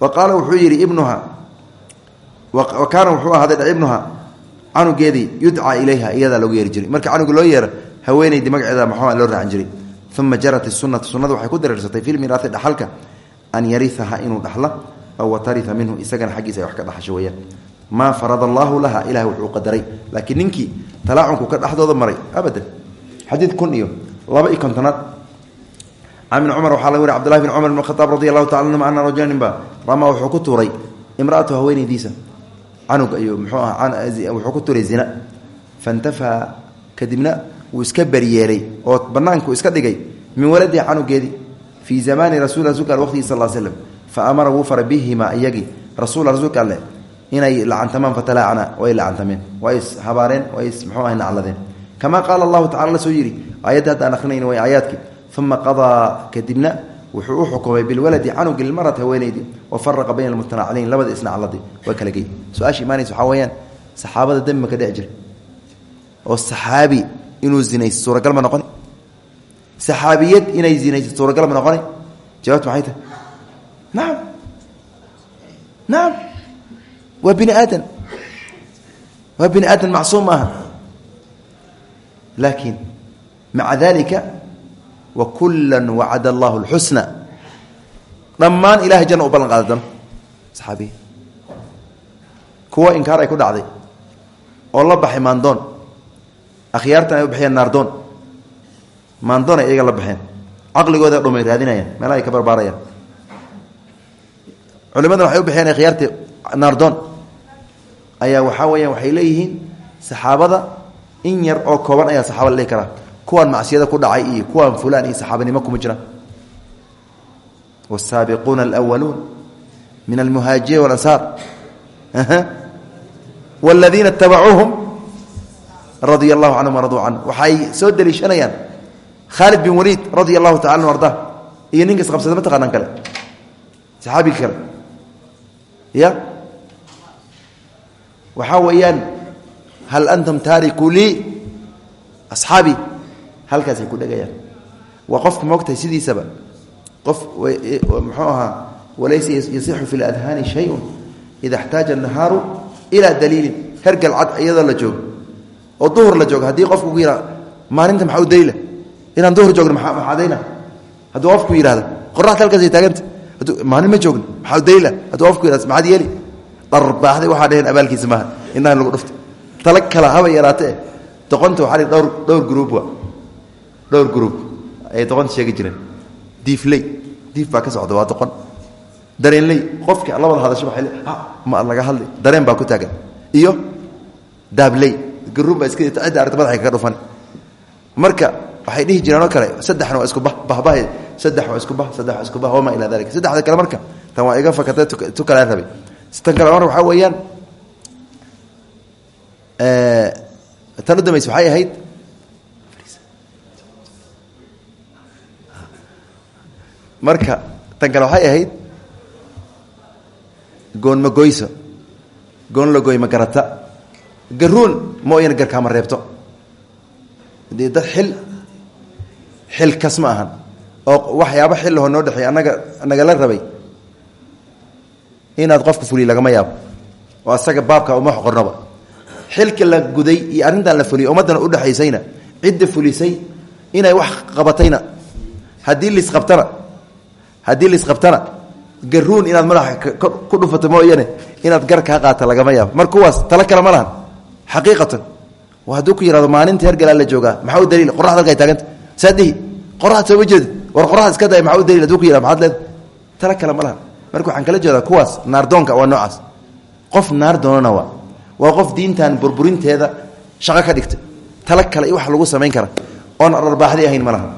Wa qaala wuxuu yidhi ibnuha. Wa kaana wuxuu ahaaday ibnuha canugeedii yudcaa ilayha iyadaa loogu yeeri jiray. Marka canuga loo yeero haweenaydii magaceeda maxaa loo raacan jiray. Uma jarat isunatu sunnadu waxay ku dareersatay fi lmiraati dhaxalka an yariaha inuu dhaxla aw wataria minhu isagana xaggiisa ay ka dhaxasho weyaan maa laha ilahay wuxuu qadaray. Laakiin ninkii talaacunku ka dhexdooda maray abadan. Xadiid kun iyo laba iyo kontonaad. Can ibn cumar waxaa laga wari cbdullahi bn cumar bn khaaab radi allahu tacala anhuma ana rajula ninba ramaa wuxuu ku tuuray imraatu haweenaydiisa canug ayuu muxuu aha wuxuu ku tuuray zina. Faintafaa kadibna wuu iska baryeelay oo banaanku iska dhigay min waladihi canugeedii fii zamaani rasul rasulka al waqtigi sal slm fa amara wuu faray bihimaa iyagii rasul rasuulka alleh inay lacantamaan fatalaacana way lacantameen way is habaareen way is muxuu aha nacladeen kama qaala allahu tacala la soo yidhi aayadda haddaan akrinayn way aayaadkii uma qadaa kadibna wuxuu u xukumay bilwaladi canugi lilmarati haweenaydii wa faraqa bayna almutanaciliin labada isna calladi waa kala gey su'aasha imaanaysa waxaa weyaan saxaabada dembi ma ka dhici jira saxaabiyad inay zinaysto suuragal ma noqoni jawaabtu maxay tahay? Nacam nacam waa bini aadan. Waa bini aadan macsuum maaha laakiin maca dalika wa kula wacada allahu اlxusna dhammaan ilahay janna u ballan qaada dano saxaabiya kuwa inkaar ay ku oo la baxay maandoon akhyaartan ay u naardoon maandoon ay iyaga la baxeen. Caqligooda dhumay raadinayaan meelaha ay ka barbaarayaan. Culimadan waxay u baxeen akhyaartii naardoon ayaa waxaa weeyaan waxay leeyihiin saxaabada in yar oo kooban ayaa saxaaba la dhihi karaa. Macsiyada ku dhacay iyo kuwaan fulaan iyo saxaabanimo kuma jiraan wsaabiquuna alwaluun min almuhaajiriin walansaar. Wladiina itabacuuhum radia allahu canhum waraduu canhu. Waxay soo deliishanayaan khaalid bin waliid radia allahu tacala anu arda. Iyo ninkas qabsada mataqaanaan kale. Saxaabiga kale. Ya? Waxaa weeyaan hal antum taariku lii? Asxaabi halkaasay ku dhegayaan waa qofka moogtahay sidiisaba. Qof muxuu ahaa walaysa yasixu fi ladhaani shayun ida xtaaja anahaaru ilaa daliilin. Hergal cad iyadoo la joogo. Oo duhur la joogo. Haddii qofku ku yihah maalinta maxaa u daliila inaan duhur joogno maxaa adayna hadduu qofku yihahdo qoraxta halkaasay taaganta maalin ma joogno maxaa u daliila hadduu qofku yihahdo maxaad yeeli? Dharbaaxday waxaa dheheen abaalkiisa maaha inahan lagu dhufto. Tala kala haba yaraatee doqonta waxaa li dhowr dhowr gruub wa dhowr gruub ayay doqonta sheegi jireen. Diifley diif baa ka socda waa doqon. Dareenley qofka labada hadasho waay ma laga hadli. Dareen baa ku taagan. Iyo daabley garuun baa iska cidda aragta madaxay kaga dhufan. Marka waxay dhihi jireen oo kale saddexna waa isku bah bahbahay saddex waa isku bah saddex waa isku bah wamaa ilaa dalika saddexda kale marka tan waa iga fakatay tu kalaa rabay. Tan kale marka waxaa weeyaan tan u dambaysa waxay ahayd marka tan kale waxay ahayd goonma goyso goon la goy ma garata garuun mooyana garkaama reebto. Dee dad xil xil kas ma ahan oo waxyaaba xillahoo noo dhexeey anaga nagala rabay inaad qofka fuliy lagama yaabo. Oo asaga baabka uma qornoba xilka la guday iyo arrintan la fuliyay ummaddana udhexaysayna cidda fulisay inay wax qabatayna haddii lisqabtana haddii lisqabtana garuun inaad madaxa ku dhufato mooyane inaad gar kaa qaata lagama yaabo. Mar kuwaas talo kale ma lahan xaqiiqatan. Hadduu ku yihahdo maalinta hergalaa la joogaa maxaa u daliil? Qoraxda halkay taaganta. Saad sooma jeedi. War qoraxda iska day maxaa u daliil haduu ku yihahdo maxaad leeda talo kale ma lahan marka kala jeedaa kuwaas naardoonka waa noocaas. Qof naar waa. Waa qof diintan burburinteeda shaqo ka dhigtay. Talo kale wax lagu samayn kara. Oon arbaaxdi ahayn ma laha.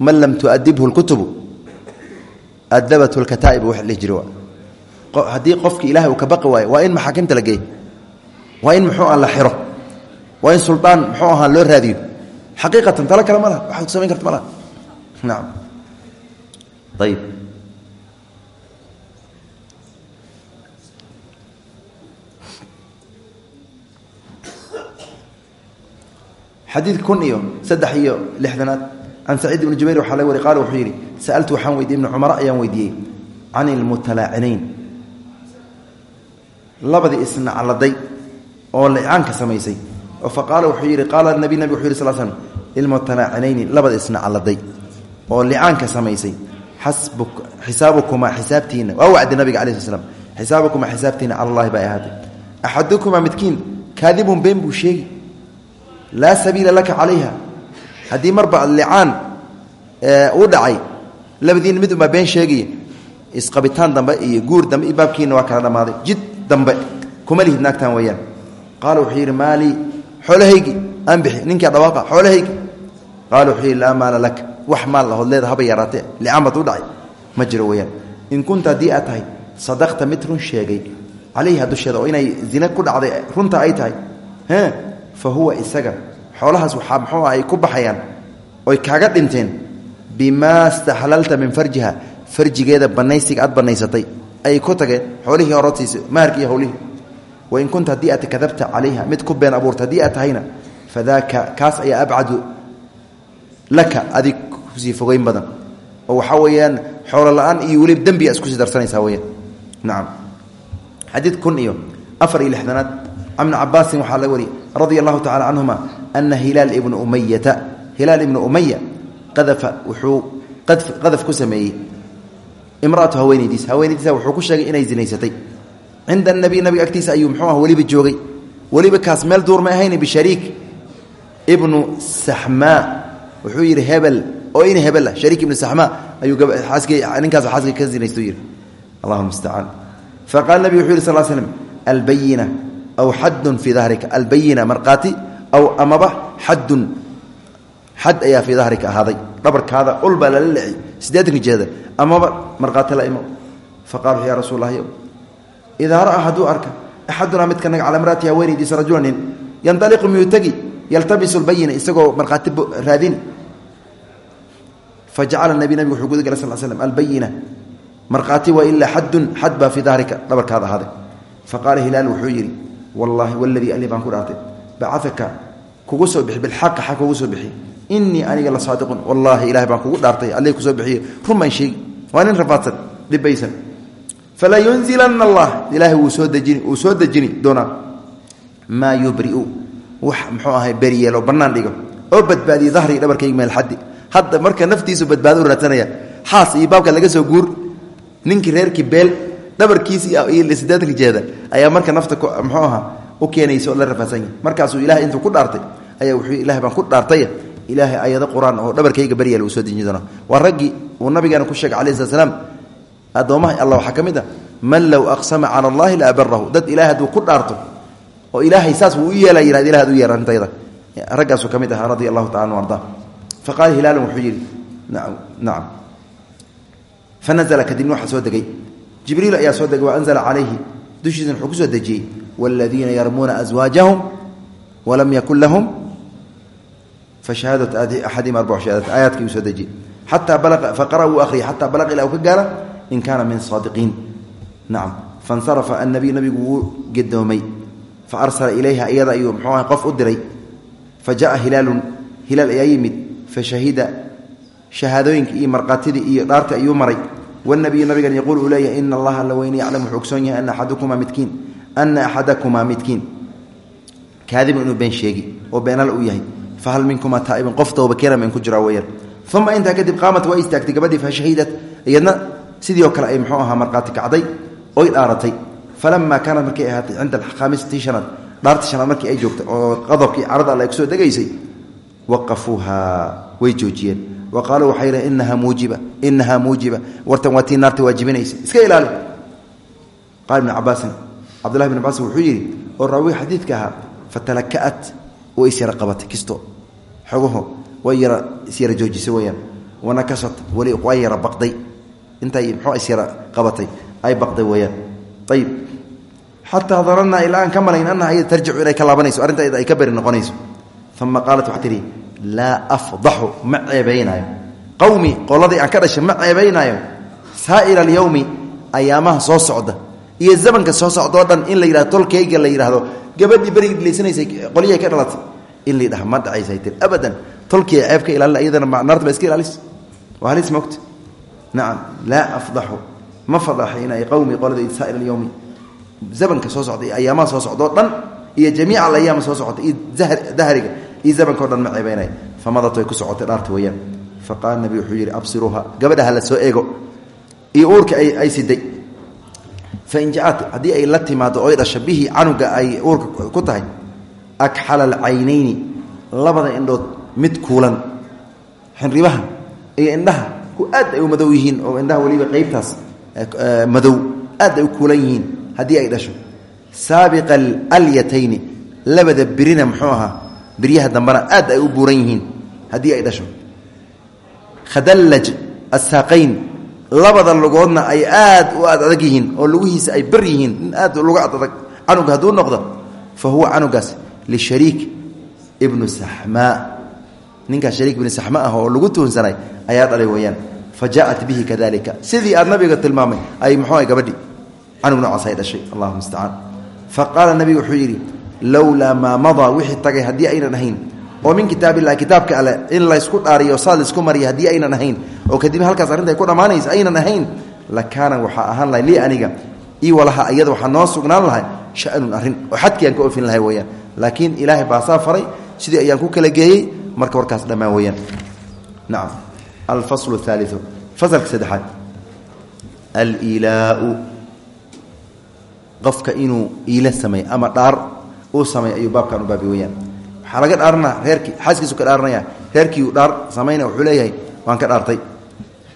Man lam tuadibhu lkutubu adabathu lkataa'ib wax dhihi jiri qofki ilahay uu ka baqi waayo waa in maxaakimta la geey in muxuu ah la xiro? Waa in suldaan muxuu ahaa loo raadiyo xaqiiqatan talo kale ma laha waxaad ku samayn karta ma laha nacam ayib xadiid kun iyo saddex iyo lixdanaad. Can saciid ibni jubayr waxaa laga wari qaal wuxuu yidhi sa'altu waxaan weydiye ibni cumara ayaan weydiiyey can ilmutalaacinayn labadii isnacladay oo licaanka samaysay oo fa qaala wuxuu yidhi qaala nabi nabig wuxu yih sal slm ilmutalaacinayni labada isnacladay oo licaanka samaysay. Xasbu xisaabukumaa xisaabtiina waa wacdi nabiga cala sl slam xisaabukumaa xisaabtiina cala allahi bay ahaatay. Axadukumaa midkiin kaadibun been buu sheegi laa sabiila laka calayha. Haddii marba licaan u dhacay labadiin mid unbaa been sheegaya isqabitaan dambe iyo guur dambe iyo baabkiina waa kala dhammaaday. Jid dambe kuma lihid xoolahaygi aan bixi ninkaa dhawaaqa xoolahaygi qaala wuxuu yidhi laa maala laka wax maal lahood leeda haba yaraatee licaan baad u dhacay. Ma jiro weeyaan. In kunta haddii aad tahay sadaqta mid run sheegay. Calayha dusheeda oo inay zina ku dhacday runta ay tahay. Fa huwa isaga xoolahaas waxaa muxuu ay ku baxayaan oy kaaga dhinteen. Bimaa staxlalta min farjiha farjigeeda banaysiga aad banaysatay ayay ku tageen xoolihii horatiisa maharki iyo howlihii wain kunta haddii aad kadabta calayha mid ku been abuurta haddii aad tahayna fadaaka kaas ayaa abcadu laka adig ku sii fogeyn badan. Oo waxaa weeyaan xoolo la'aan iyo weliba dembiga iskusii darsanaysaa weyaan nacam xadiid kun iyo afar iyo lixdanaad can bni cabaasin waxaa laga wariyey radia allahu tacala canhuma ana hilaal ibnu umayata hilaal ibnu umaya qadafa wuxuu qadaf ku sameeyey cinda anabiy nabiga agtiisa ayuu muxuu ah weliba joogay weliba kaas meel duur ma ahayn bishariik ibnu saxmaa wuxuu yidhi hebel oo in hebel shariik ibnu saxmaa ayuu ninkaas xaaska ka zinaysta yidhi allahuma mustacaan faqala nabig wuxuu yidhi sal slm albayina aw xadun fii dahrika albayina markhaati aw amaba xadun xad ayaa fii dahrika ahaaday dhabarkaada ul baa lala leci siddeetanka jeeda amaba markhaati la imo faqala ya rasuul lah idaa ra'aa hadduu arka axadunaa midka naga cala mraati haweenaydiisa rajula nin yandaliqu miyuu tegi yaltabisu lbayina isagoo markhaati raadin fajacala nabi nabigu wuxuu gudagala sal slm albayina markhaati waa ilaa xadun xad baa fii dahrika dhabarkaada ahaaday faqaala hilaal wuxuu yidhi wallaahi waladii ali baan ku dhaartay bacaka kugu soo bixi bilxaqi xaq kugu soo bixi inii aniga la saadiqun wallaahi ilahay baan kugu dhaartay alli falaa yunzilana allah ilaahay wuu soo dejini wuu soo dejini doonaa maa yubriu wax muxuu ahay beriyeel oo bannaan dhigo oo badbaadiye dahrii dhabarkayga meel xaddi hadda marka naftiisu badbaado u raadsanaya xaas iyo baabka laga soo guur ninkii reerkii beel dhabarkiisi jeeda ayaa marka nafta muxuu ahaa u keenaysa oo la rafaadsan yahay markaasuu ilahay intuu ku dhaartay ayaa wuxuu ilahay baan ku dhaartaya ilaahay ayado qur'aan oo dhabarkayga beryeel uu soo dejin doona waa raggii uu nabigeena ku sheegay alayhi slat addoommaha alla waxaa ka mid a man low aqsama cala allahi la abarahu dad ilahay hadduu ku dhaarto oo ilaahay saas wuu u yeela yihahd ilahay ad u yeera intayda raggaasuu ka mid ahaa radia allahu tacala anu arda. Fa qaala hilaalun wuxuu yidhi nacam fa nazla kadibna waxaa soo degay. Jibriil ayaa soo degay wa anzla calayhi. Dushiisana wuxuu ku soo dejiyey. Wاladiina yarmuuna aswaajahum walam yakun lahum. Fashahaadatu axadihim arbacu shahaadaat aayaadkii uu soo dejiyey. Xataa balaqa faqara wuu akhriyay xataa balaqa ilaa uu ka gaara in kaana min saadiqiin nacam faاnsarafa annabiy nabigu wuu gedoomay fa arsala ilayha iyada ayuu muxuu aha qof u diray. Fa jaءa hilaalun hilaal ayaa yimid. Fa shahida. Shahaadooyinka iyo markhaatidii iyo dhaarta ayuu maray. Wanabiyu nabigan yaquul uu leeyahay ina allaha la weyne yaclamu. Wuxuu ogsoon yahay ana axadukumaa midkiin. Ana axadakumaa midkiin. Kaadibu inuu been sheegi oo beenal uu yahay. Minkumaa fa shahidat. Iyadna sidii oo kale ay muxuu ahaa markhaati kacday oy dhaaratay. Falamaa kaanat markay ahaatay cinda alkhamiisati shanaad dhaarta shanaad markii ay joogtay oo qadobkii carada alle ku soo degaysay waqafuuha way joojiyeen. Wa qaaluu waxay yidhaheen inahaa muujiba inahaa muujiba. Wartan waa tii iska ilaali. Qaala ibnu cabaasin cabdullahi bn cabaasin wuxuu yidhi oo raawiga xadiidka ahaa fatalaka'at way isyara qabatay kisto. Xogaho way yara isyara joojisay weyaan wanakasat weli waa yara baqday intay muxuu isyara qabatay? Ay baqday weyaan ayib xataa danannaa ilaa aan ka malayn annaha iyada tarjicu inay ka laabanayso arrinta iyada ay ka beri noqonayso. Uma qaalat waxaa tidhi laa afdaxu ma ceebaynaayo. Qawmi qoladii aan ka dhashay ma ceebaynaayo. Saa'ira alyowmi ayaamaha soo socda. Iyo zamanka soo socda oo in la yidhahdo tolkayga la yidhaahdo gabadhii berigii dhilaysanaysay qolyahay ka dhalatay. In la yidhaha ma dhacaysay abadan. Tolkiya ceeb ka ilaalina iyadana naarta ba iska ilaalis. Waa halis nacam laa afdaxu ma fadaxaynayo qawmi qoladii saa'ir alyowmi zamanka soo socda iyo ayaamaha soo socda oo dhan iyo jamiica alayaama soo socota iyo dahriga iyo zamanka o dhan ma ceebaynaya famadat way ku socotay dhaarta weeyaan. Fa qaala nabi wuxuu yidhi absiruuha gabadha hala soo eego. Iyo uurka ay siday. Fain jaat haddii ay la timaado oy dhasho bihi canuga ay uurka ku tahay. Akxala alcaynayni labada indhood mid kuulan. Xinribaha iyo indhaha aad ay u madow yihiin oo indhaha weliba qeybtaas madow aad ay u kuulan yihiin haddii ay dhasho. Saabiqa alyatayni labada birina muxuu ahaa biryaha dambena aad ay u buuran yihiin haddii ay dhasho. Khadallaj asaaqayn labada lugoodna ay aad u aad adag yihiin oo lugihiisa ay bar yihiin in aad luga adadag canuga hadduu noqdo fa huwa canugaas lishariik ibnu saxmaa ninkaas shariik ibnu saxma ah oo lagu tuhunsanay ayaa dhalay weeyaan fa bihi kadalika sidii aad nabiga tilmaamay ay muxuu ah gabadhi? Canug noocaas ay dhashay allahuma mustacaan. Fa qaala nabigu wuxuu yidhi lowlaa maa wixii tagay haddii aynan ahayn oo min kitaab illahi kitaabka alle in laysku dhaariyo saa laysku mariya haddii aynan ahayn oo kadib halkaas arrinta ay ku dhammaanaysa aynan ahayn la kaana waxaa ahaan lahay lii aniga ii walaha iyada waxaa noo sugnaan lahay shanun arrin oo xadkii aan ka ofin lahay weyaan laakiin ilaahay baasaa faray sidii ayaan ku kala geeyey marka warkaas dhammaan weyaan nacam alfaslu haaliu fasalka saddexaad. Alilaau. Qofka inuu iila sameey ama dhaar uu sameey ayuu baabkan u baabi weyaan waxaa laga dhaarana reerkii xaaskiisu ka dhaaranaya reerkiiu dhaar samaynaya wuxuu leeyahay waan ka dhaartay.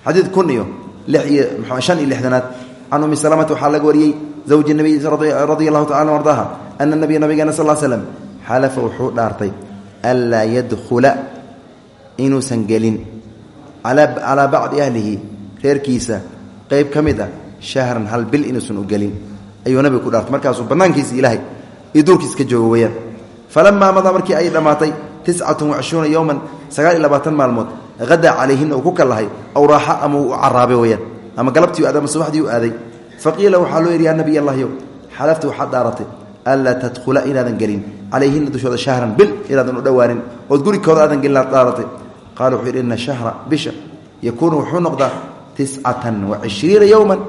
Xadiid kun iyo lix iyo shan iyo lixdanaad. Can ummi salamata waxaa laga wariyey zawji nabiy radia allahu tacala ardaaha ana nabiya nabigeena sal slam wuxuu dhaartay anlaa yadkhula inuusan gelin calaa bacdi ahlihi reerkiisa qeyb ka mid ah shahran hal bil inuusan u gelin ayuu nabiga ku dhaartay markaasuu bannaankiisa ilaahay iyo duurkiisa ka jooga weyaan falamaa madaa markii ay dhammaatay tiscatun wacishruuna yowman sagaal iyo labaatan maalmood hadaa calayhina uu ku kallahay aw raaxa ama uu caraabe weyaan ama galabtii aaday ama subaxdii u aaday fa qiila waxaa loo yidhi yaa nabiy allahyow xalafta waxaad dhaaratay anlaa tadkhula inaadan gelin calayhina dushooda shahran bil inaadan u dhowaanin ood gurigooda aadan gelin aad dhaaratay qaala wuxuu yidhi ina shahra bisha yakuunu wuxuu noqdaa tiscatan wa cishriina yowman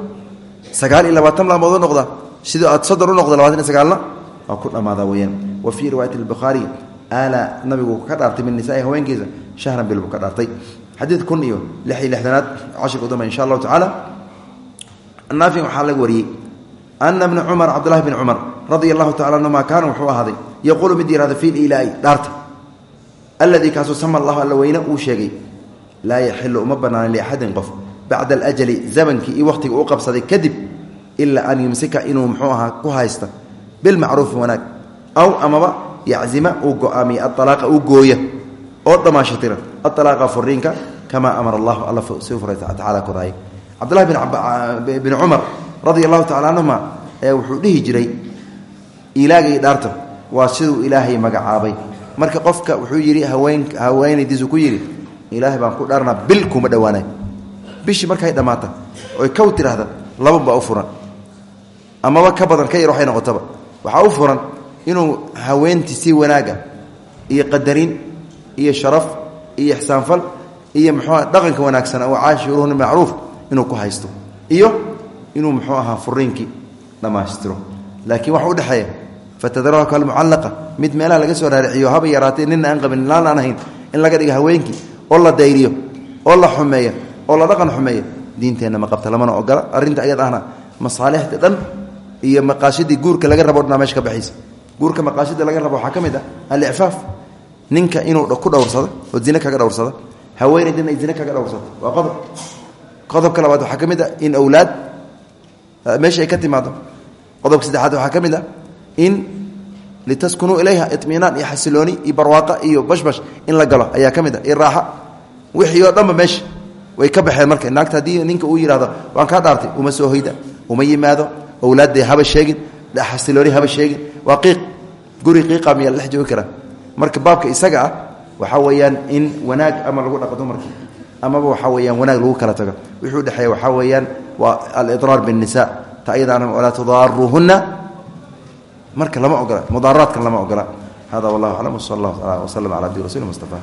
sagaal iyo labaatan maalmood u noqda sidoo aad soddon u noqda labaatan iyo sagaalna waa ku dhammaadaa weyaan wa fii riwaayati albukhaari aala nabigu ka dhaartay min nisaai haweenkiisa shahran bil buu ka dhaartay xadiid kun iyo lix iyo lixdanaad cashirka cumar radia allahu tacala anhuma kaana wuxuu ahaaday yaquulu mid yihahda fi lilaai dhaarta. Alladii kaasuu sama allahu alla weyne uu sheegay laa yaxilu uma banaana liaxadin qof. Bacda alajali zamankii iyo wakhtiga uu qabsaday kadib ilaa an yumsika inuu muxuu ahaa ku haysta bilmacruufi wanaag. Aw amaba yaczima uu go'aamiya aalaaqa uu gooya oo dhammaashatira aalaaqa furiinka kamaa amara allahu alla si furay tacala koraayay cabdullahi bn cumar radia allahu tacala jiray ilaagay dhaarta waa siduu ilaahay magacaabay. Marka qofka wuxuu yidhi haween haweenaydiisu ku yidhi ilaahay baan ku dhaarnaa bil kuma dhowaanay bishii markay dhammaata oy kow tidhaahda laban baa u furan. Amaba ka badan ka yar waxay noqotaba. Waxaa u furan inuu haweentii si wanaaga iyo qadarin iyo sharaf iyo ixsaanfal iyo muxuuaha dhaqanka wanaagsan oo caashiruhuna macruuf inuu ku haysto iyo inuu muxuu ahaa furiinkii dhammaystiro laakiin waxa udhexeeya fatadaraha kalmucallaqa mid meelaha laga soo raariciyo haba yaraatee nina aan qabin laan aan ahayn in laga dhiga haweenkii oo la dayriyo oo la xumeeya oo la dhaqan xumeeya diinteenna ma qabta lamana ogola arrinta ayad ahna masaalixda dhan iyo maqaasidii guurka laga rabo dhanaa baxaysa guurka maqaasida laga rabo waxaa ka mid ninka inuu ku dhowrsado oo zine kaga dhowrsado haweenaydin ay zine kaga dhowrsato waa qodob qodobka labaad waxaa ka in awlaad meesha ay ka timaado qodobka saddexaad waxaa ka in litaskunuu ilayha iminaan iyo xasilooni iyo iyo bashbash in la galo ayaa ka mid ah wixii oo dhanba meesha way ka baxeen marka naagta haddii ninka uu yidhahdo waan kaa dhaartay uma soo hoyda uma yimaado awlaadday haba sheegin xasilooni haba sheegin. Waa guri qiiqa miyaa la dhex marka baabka isaga ah waxaa in wanaag ama lagu dhaqo dumarkii amaba waxaa weeyaan wanaag lagu kala tago. Wixii udhexeeya waxaa weeyaan waa alidraar biاnisa ta ayadaana walaa tudaaruuhuna marka lama ogola mudaaraadkan lama ogola. Hada wallah aclam wsal allah wslm ala abdi rasul mustafa